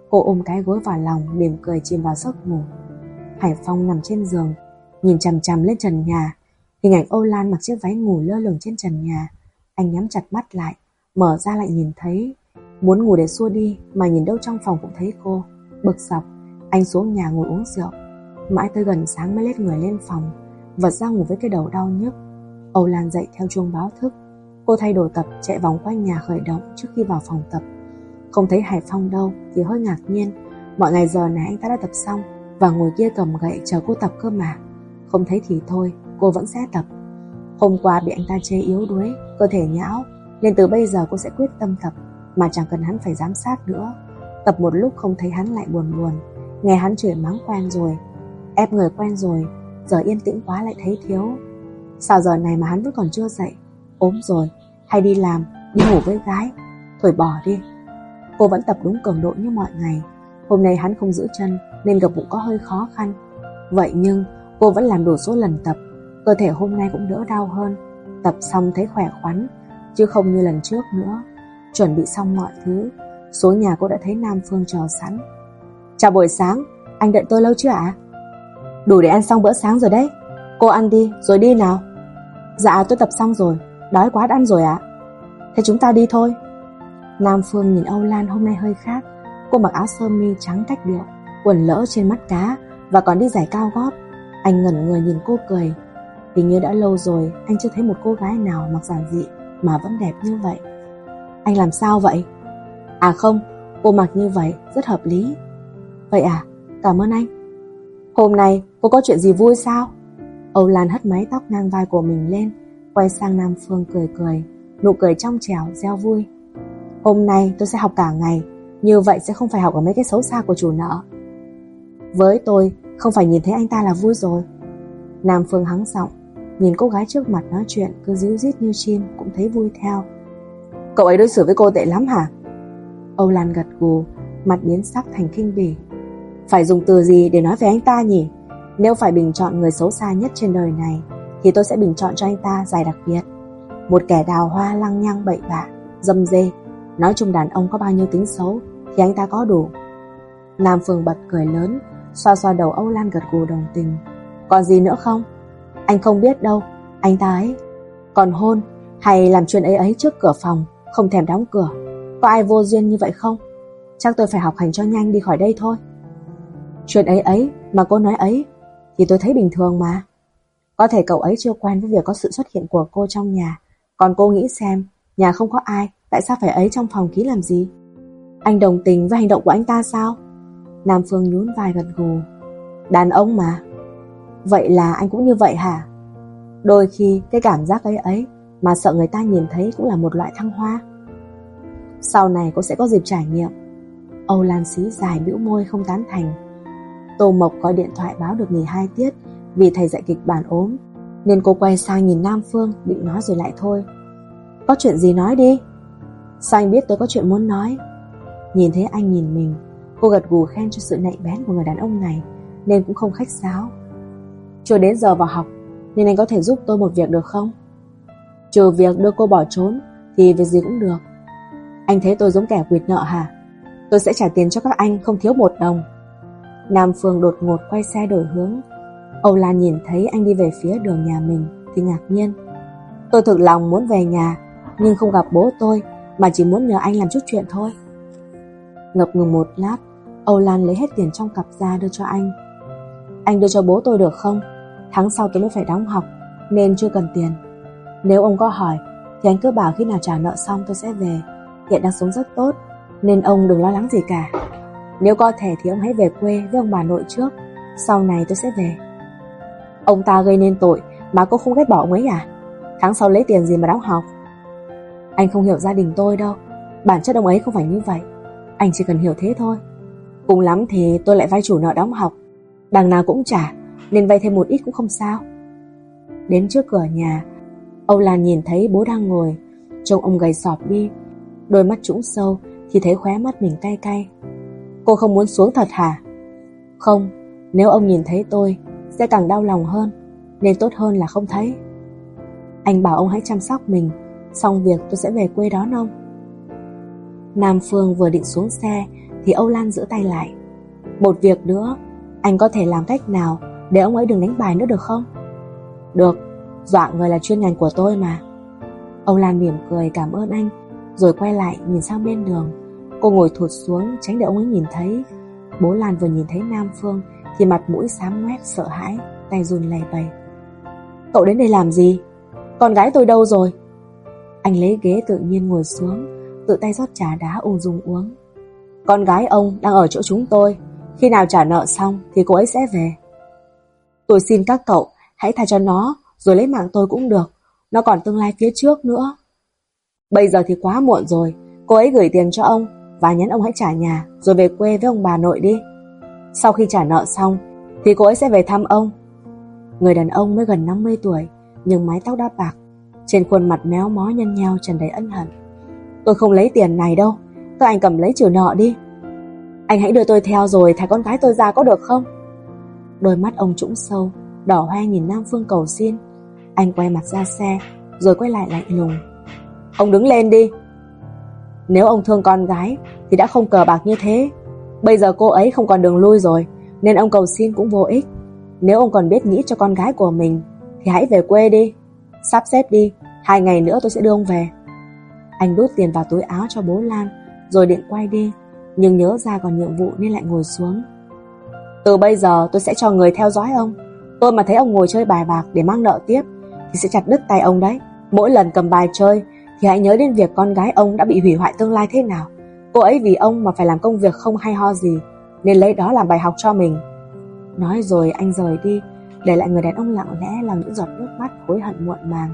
Cô ôm cái gối vào lòng, mỉm cười chìm vào giấc ngủ. Hải Phong nằm trên giường, nhìn chằm chằm lên trần nhà. Hình ảnh Âu Lan mặc chiếc váy ngủ lơ lửng trên trần nhà. Anh nhắm chặt mắt lại, mở ra lại nhìn thấy. Muốn ngủ để xua đi, mà nhìn đâu trong phòng cũng thấy cô. Bực dọc, anh xuống nhà ngồi uống rượu. Mãi tới gần sáng mới lết người lên phòng, vật ra ngủ với cái đầu đau nhức. Âu Lan dậy theo chuông báo thức. Cô thay đồ tập chạy vòng quanh nhà khởi động trước khi vào phòng tập. Không thấy Hải Phong đâu thì hơi ngạc nhiên. Mọi ngày giờ này anh ta đã tập xong và ngồi kia cầm gậy chờ cô tập cơ mà. Không thấy thì thôi, cô vẫn sẽ tập. Hôm qua bị anh ta chê yếu đuối, cơ thể nhão, nên từ bây giờ cô sẽ quyết tâm tập, mà chẳng cần hắn phải giám sát nữa. Tập một lúc không thấy hắn lại buồn buồn, nghe hắn chửi mắng quen rồi, ép người quen rồi, giờ yên tĩnh quá lại thấy thiếu. Sao giờ này mà hắn vẫn còn chưa dậy, ốm rồi, hay đi làm, đi ngủ với gái, thôi bỏ đi. Cô vẫn tập đúng cường độ như mọi ngày, hôm nay hắn không giữ chân nên gặp bụng có hơi khó khăn. Vậy nhưng cô vẫn làm đủ số lần tập, cơ thể hôm nay cũng đỡ đau hơn. Tập xong thấy khỏe khoắn, chứ không như lần trước nữa. Chuẩn bị xong mọi thứ, xuống nhà cô đã thấy Nam Phương chờ sẵn. Chào buổi sáng, anh đợi tôi lâu chưa ạ? Đủ để ăn xong bữa sáng rồi đấy. Cô ăn đi, rồi đi nào. Dạ tôi tập xong rồi, đói quá đã ăn rồi ạ. Thế chúng ta đi thôi. Nam Phương nhìn Âu Lan hôm nay hơi khác. Cô mặc áo sơ mi trắng cách điệu, quần lỡ trên mắt cá và còn đi giày cao gót. Anh ngẩn người nhìn cô cười. Hình như đã lâu rồi anh chưa thấy một cô gái nào mặc giản dị mà vẫn đẹp như vậy. Anh làm sao vậy? À không, cô mặc như vậy rất hợp lý. Vậy à, cảm ơn anh. Hôm nay cô có chuyện gì vui sao? Âu Lan hất mái tóc ngang vai của mình lên, quay sang Nam Phương cười cười, nụ cười trong trẻo, reo vui. Hôm nay tôi sẽ học cả ngày, như vậy sẽ không phải học ở mấy cái xấu xa của chủ nợ. Với tôi, không phải nhìn thấy anh ta là vui rồi. Nam Phương hắng giọng, nhìn cô gái trước mặt nói chuyện cứ díu dít như chim cũng thấy vui theo. Cậu ấy đối xử với cô tệ lắm hả? Âu Lan gật gù, mặt biến sắc thành kinh bỉ. Phải dùng từ gì để nói về anh ta nhỉ? Nếu phải bình chọn người xấu xa nhất trên đời này, thì tôi sẽ bình chọn cho anh ta giải đặc biệt. Một kẻ đào hoa lăng nhăng bậy bạ, dâm dê, nói chung đàn ông có bao nhiêu tính xấu thì anh ta có đủ. Nam Phương bật cười lớn, xoa xoa đầu Âu Lan gật gù đồng tình. Còn gì nữa không? Anh không biết đâu, anh ta ấy. Còn hôn hay làm chuyện ấy ấy trước cửa phòng, không thèm đóng cửa. Có ai vô duyên như vậy không? Chắc tôi phải học hành cho nhanh đi khỏi đây thôi. Chuyện ấy ấy mà cô nói ấy thì tôi thấy bình thường mà. Có thể cậu ấy chưa quen với việc có sự xuất hiện của cô trong nhà. Còn cô nghĩ xem, nhà không có ai, tại sao phải ấy trong phòng ký làm gì? Anh đồng tình với hành động của anh ta sao? Nam Phương nhún vai gật gù. Đàn ông mà. Vậy là anh cũng như vậy hả? Đôi khi cái cảm giác ấy ấy mà sợ người ta nhìn thấy cũng là một loại thăng hoa. Sau này cô sẽ có dịp trải nghiệm. Âu Lan xí dài bĩu môi không tán thành. Tô Mộc gọi điện thoại báo được nghỉ hai tiết vì thầy dạy kịch bản ốm, nên cô quay sang nhìn Nam Phương định nói rồi lại thôi. Có chuyện gì nói đi? Sao anh biết tôi có chuyện muốn nói? Nhìn thấy anh nhìn mình, cô gật gù khen cho sự nạy bén của người đàn ông này, nên cũng không khách sáo. Chưa đến giờ vào học, nên anh có thể giúp tôi một việc được không? Trừ việc đưa cô bỏ trốn, thì việc gì cũng được. Anh thấy tôi giống kẻ quyệt nợ hả? Tôi sẽ trả tiền cho các anh không thiếu một đồng. Nam Phương đột ngột quay xe đổi hướng. Âu Lan nhìn thấy anh đi về phía đường nhà mình thì ngạc nhiên. Tôi thực lòng muốn về nhà, nhưng không gặp bố tôi mà chỉ muốn nhờ anh làm chút chuyện thôi. Ngập ngừng một lát, Âu Lan lấy hết tiền trong cặp ra đưa cho anh. Anh đưa cho bố tôi được không? Tháng sau tôi mới phải đóng học, nên chưa cần tiền. Nếu ông có hỏi, thì anh cứ bảo khi nào trả nợ xong tôi sẽ về. Hiện đang sống rất tốt, nên ông đừng lo lắng gì cả. Nếu có thể thì ông hãy về quê với ông bà nội trước, sau này tôi sẽ về. Ông ta gây nên tội mà cô không ghét bỏ ông ấy à? Tháng sau lấy tiền gì mà đóng học? Anh không hiểu gia đình tôi đâu, Bản chất ông ấy không phải như vậy. Anh chỉ cần hiểu thế thôi. Cùng lắm thì tôi lại vay chủ nợ đóng học. Đằng nào cũng trả Nên vay thêm một ít cũng không sao. Đến trước cửa nhà Âu Lan nhìn thấy bố đang ngồi. Trông ông gầy sọp đi Đôi mắt trũng sâu Thì thấy khóe mắt mình cay cay. Cô không muốn xuống thật hả? Không, Nếu ông nhìn thấy tôi, Sẽ càng đau lòng hơn, Nên tốt hơn là không thấy. Anh bảo ông hãy chăm sóc mình, Xong việc tôi sẽ về quê đón ông. Nam Phương vừa định xuống xe, Thì Âu Lan giữ tay lại. Một việc nữa, Anh có thể làm cách nào Để ông ấy đừng đánh bài nữa được không? Được, Dọa người là chuyên ngành của tôi mà. Âu Lan mỉm cười cảm ơn anh, Rồi quay lại nhìn sang bên đường. Cô ngồi thụt xuống, tránh để ông ấy nhìn thấy. Bố Lan vừa nhìn thấy Nam Phương, Thì mặt mũi xám ngoét, sợ hãi, Tay run lầy bầy Cậu đến đây làm gì? Con gái tôi đâu rồi? Anh lấy ghế tự nhiên ngồi xuống, Tự tay rót trà đá ung dung uống. Con gái ông đang ở chỗ chúng tôi, Khi nào trả nợ xong Thì cô ấy sẽ về. Tôi xin các cậu hãy tha cho nó, Rồi lấy mạng tôi cũng được, Nó còn tương lai phía trước nữa. Bây giờ thì quá muộn rồi, Cô ấy gửi tiền cho ông và nhắn ông hãy trả nhà, Rồi về quê với ông bà nội đi. Sau khi trả nợ xong, Thì cô ấy sẽ về thăm ông. Người đàn ông mới gần 50 tuổi, Nhưng mái tóc đã bạc, Trên khuôn mặt méo mó nhăn nheo tràn đầy ân hận. Tôi không lấy tiền này đâu, Các anh cầm lấy trừ nợ đi. Anh hãy đưa tôi theo rồi, thả con gái tôi ra có được không? Đôi mắt ông trũng sâu, Đỏ hoe nhìn Nam Phương cầu xin. Anh quay mặt ra xe, Rồi quay lại lạnh lùng. Ông đứng lên đi. Nếu ông thương con gái Thì đã không cờ bạc như thế. Bây giờ cô ấy không còn đường lui rồi, Nên ông cầu xin cũng vô ích. Nếu ông còn biết nghĩ cho con gái của mình, Thì hãy về quê đi. Sắp xếp đi, Hai ngày nữa tôi sẽ đưa ông về. Anh đút tiền vào túi áo cho bố Lan, Rồi định quay đi, Nhưng nhớ ra còn nhiệm vụ nên lại ngồi xuống. Từ bây giờ tôi sẽ cho người theo dõi ông. Tôi mà thấy ông ngồi chơi bài bạc để mang nợ tiếp, Thì sẽ chặt đứt tay ông đấy. Mỗi lần cầm bài chơi thì hãy nhớ đến việc con gái ông đã bị hủy hoại tương lai thế nào. Cô ấy vì ông mà phải làm công việc không hay ho gì, Nên lấy đó làm bài học cho mình. Nói rồi anh rời đi, Để lại người đàn ông lặng lẽ làm những giọt nước mắt hối hận muộn màng.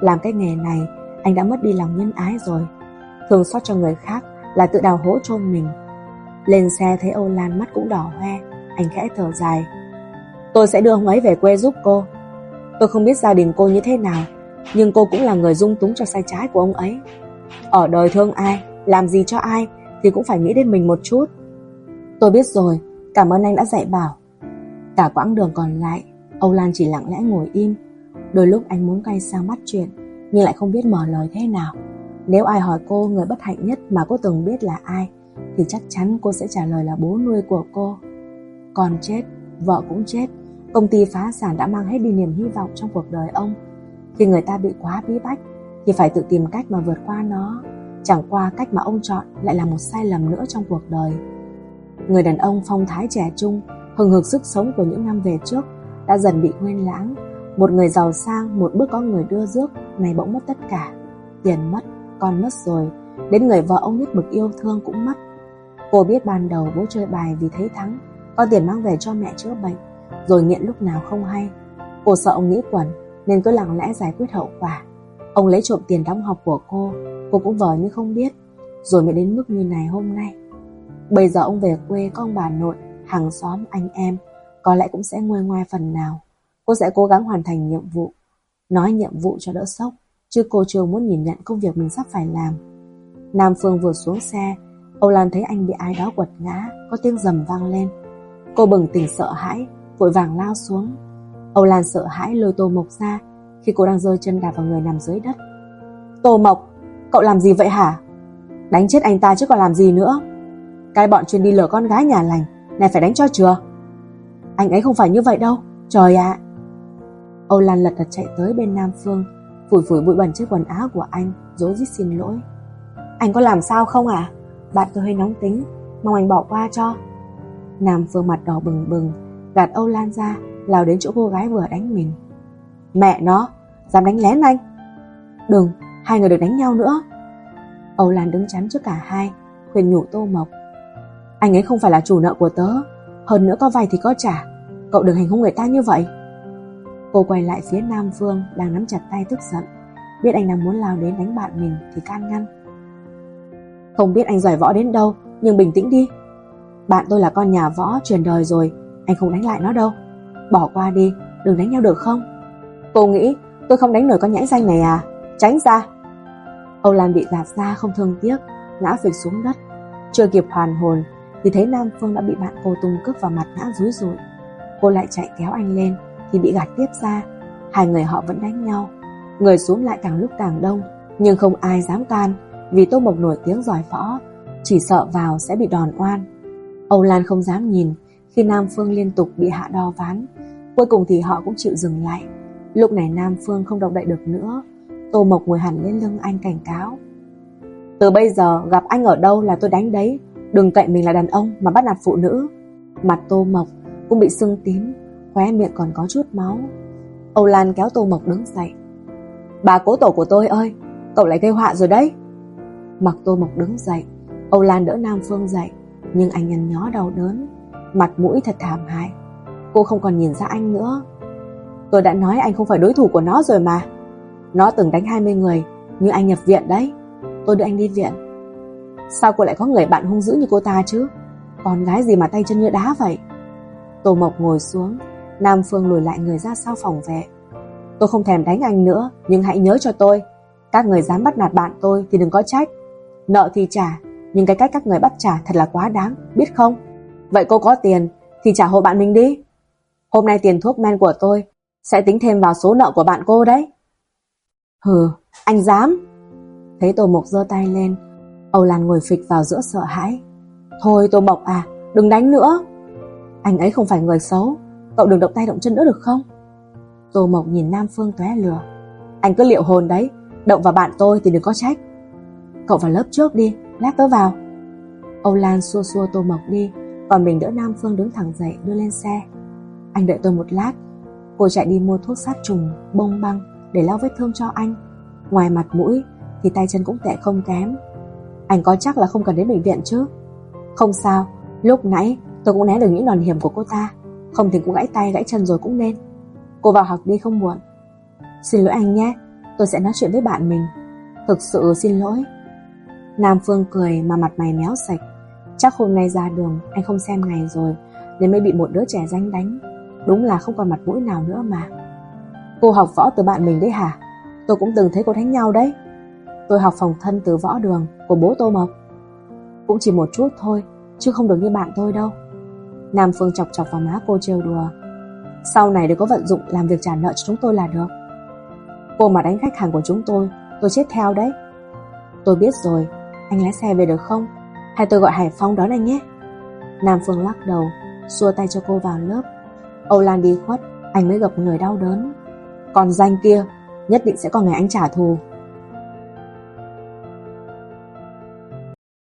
Làm cái nghề này, Anh đã mất đi lòng nhân ái rồi. Thường xót cho người khác Là tự đào hố cho mình. Lên xe thấy Âu Lan mắt cũng đỏ hoe, Anh khẽ thở dài. Tôi sẽ đưa ông ấy về quê giúp cô. Tôi không biết gia đình cô như thế nào. Nhưng cô cũng là người dung túng cho sai trái của ông ấy. Ở đời thương ai, Làm gì cho ai, Thì cũng phải nghĩ đến mình một chút. Tôi biết rồi, Cảm ơn anh đã dạy bảo. Cả quãng đường còn lại, Âu Lan chỉ lặng lẽ ngồi im. Đôi lúc anh muốn quay sang mắt chuyện, Nhưng lại không biết mở lời thế nào. Nếu ai hỏi cô người bất hạnh nhất mà cô từng biết là ai, Thì chắc chắn cô sẽ trả lời là bố nuôi của cô. Còn chết, Vợ cũng chết, Công ty phá sản đã mang hết đi niềm hy vọng trong cuộc đời ông. Khi người ta bị quá bí bách thì phải tự tìm cách mà vượt qua nó. Chẳng qua cách mà ông chọn lại là một sai lầm nữa trong cuộc đời. Người đàn ông phong thái trẻ trung, hừng hực sức sống của những năm về trước đã dần bị quên lãng. Một người giàu sang, một bước có người đưa rước, này bỗng mất tất cả. Tiền mất, con mất rồi, đến người vợ ông nhất mực yêu thương cũng mất. Cô biết ban đầu bố chơi bài vì thấy thắng, có tiền mang về cho mẹ chữa bệnh rồi nghiện lúc nào không hay. Cô sợ ông nghĩ quẩn nên cứ lặng lẽ giải quyết hậu quả. Ông lấy trộm tiền đóng học của cô, cô cũng vờ như không biết, rồi mới đến mức như này hôm nay. Bây giờ ông về quê có ông bà nội, hàng xóm, anh em, có lẽ cũng sẽ nguôi ngoai phần nào. Cô sẽ cố gắng hoàn thành nhiệm vụ, nói nhiệm vụ cho đỡ sốc, chứ cô chưa muốn nhìn nhận công việc mình sắp phải làm. Nam Phương vừa xuống xe, Âu Lan thấy anh bị ai đó quật ngã, có tiếng rầm vang lên. Cô bừng tỉnh sợ hãi, vội vàng lao xuống. Âu Lan sợ hãi lôi Tô Mộc ra khi cô đang rơi chân đạp vào người nằm dưới đất. Tô Mộc, cậu làm gì vậy hả? Đánh chết anh ta chứ còn làm gì nữa. Cái bọn chuyên đi lừa con gái nhà lành, này phải đánh cho chưa? Anh ấy không phải như vậy đâu, trời ạ. Âu Lan lật đật chạy tới bên Nam Phương, phủi phủi bụi bẩn trên quần áo của anh, dối rít xin lỗi. Anh có làm sao không à? Bạn tôi hơi nóng tính, mong anh bỏ qua cho. Nam Phương mặt đỏ bừng bừng, gạt Âu Lan ra, lao đến chỗ cô gái vừa đánh mình. Mẹ nó, dám đánh lén anh. Đừng, hai người được đánh nhau nữa. Âu Lan đứng chắn trước cả hai, khuyên nhủ Tô Mộc. Anh ấy không phải là chủ nợ của tớ, hơn nữa có vay thì có trả, cậu đừng hành hung người ta như vậy. Cô quay lại phía Nam Phương đang nắm chặt tay tức giận, biết anh đang muốn lao đến đánh bạn mình thì can ngăn. Không biết anh giỏi võ đến đâu, nhưng bình tĩnh đi. Bạn tôi là con nhà võ truyền đời rồi, anh không đánh lại nó đâu. Bỏ qua đi, đừng đánh nhau được không? Cô nghĩ tôi không đánh nổi con nhãi danh này à? Tránh ra. Âu Lan bị gạt ra không thương tiếc, ngã phịch xuống đất. Chưa kịp hoàn hồn thì thấy Nam Phương đã bị bạn cô tung cước vào mặt ngã rúi rụi. Cô lại chạy kéo anh lên thì bị gạt tiếp ra. Hai người họ vẫn đánh nhau. Người xuống lại càng lúc càng đông, nhưng không ai dám can vì Tô Mộc nổi tiếng giỏi võ, chỉ sợ vào sẽ bị đòn oan. Âu Lan không dám nhìn khi Nam Phương liên tục bị hạ đo ván. Cuối cùng thì họ cũng chịu dừng lại. Lúc này Nam Phương không động đậy được nữa. Tô Mộc ngồi hẳn lên lưng anh cảnh cáo. Từ bây giờ gặp anh ở đâu là tôi đánh đấy. Đừng cậy mình là đàn ông mà bắt nạt phụ nữ. Mặt Tô Mộc cũng bị sưng tím, khóe miệng còn có chút máu. Âu Lan kéo Tô Mộc đứng dậy. Bà cố tổ của tôi ơi, cậu lại gây họa rồi đấy. Mặc Tô Mộc đứng dậy, Âu Lan đỡ Nam Phương dậy, nhưng anh nhăn nhó đau đớn, mặt mũi thật thảm hại. Cô không còn nhìn ra anh nữa. Tôi đã nói anh không phải đối thủ của nó rồi mà. Nó từng đánh 20 người, nhưng anh nhập viện đấy. Tôi đưa anh đi viện. Sao cô lại có người bạn hung dữ như cô ta chứ? Con gái gì mà tay chân như đá vậy? Tô Mộc ngồi xuống, Nam Phương lùi lại người ra sau phòng vệ. Tôi không thèm đánh anh nữa, nhưng hãy nhớ cho tôi. Các người dám bắt nạt bạn tôi thì đừng có trách. Nợ thì trả, nhưng cái cách các người bắt trả thật là quá đáng, biết không? Vậy cô có tiền thì trả hộ bạn mình đi. Hôm nay tiền thuốc men của tôi sẽ tính thêm vào số nợ của bạn cô đấy. Hừ, anh dám. Thấy Tô Mộc giơ tay lên, Âu Lan ngồi phịch vào giữa sợ hãi. Thôi Tô Mộc à, đừng đánh nữa. Anh ấy không phải người xấu, cậu đừng động tay động chân nữa được không? Tô Mộc nhìn Nam Phương tóe lửa. Anh cứ liệu hồn đấy, động vào bạn tôi thì đừng có trách. Cậu vào lớp trước đi, lát tớ vào. Âu Lan xua xua Tô Mộc đi, còn mình đỡ Nam Phương đứng thẳng dậy đưa lên xe. Anh đợi tôi một lát. Cô chạy đi mua thuốc sát trùng, bông băng để lau vết thương cho anh. Ngoài mặt mũi thì tay chân cũng tệ không kém. Anh có chắc là không cần đến bệnh viện chứ? Không sao, lúc nãy tôi cũng né được những đòn hiểm của cô ta. Không thì cũng gãy tay gãy chân rồi cũng nên. Cô vào học đi không muộn. Xin lỗi anh nhé, tôi sẽ nói chuyện với bạn mình. Thực sự xin lỗi. Nam Phương cười mà mặt mày méo sạch. Chắc hôm nay ra đường anh không xem ngày rồi nên mới bị một đứa trẻ danh đánh. Đúng là không còn mặt mũi nào nữa mà. Cô học võ từ bạn mình đấy hả? Tôi cũng từng thấy cô đánh nhau đấy. Tôi học phòng thân từ võ đường của bố Tô Mộc. Cũng chỉ một chút thôi, chứ không được như bạn tôi đâu. Nam Phương chọc chọc vào má cô trêu đùa. Sau này đừng có vận dụng làm việc trả nợ cho chúng tôi là được. Cô mà đánh khách hàng của chúng tôi, tôi chết theo đấy. Tôi biết rồi, anh lái xe về được không? Hay tôi gọi Hải Phong đón anh nhé? Nam Phương lắc đầu, xua tay cho cô vào lớp. Âu Lan đi khuất, anh mới gặp người đau đớn. Còn danh kia, nhất định sẽ có ngày anh trả thù.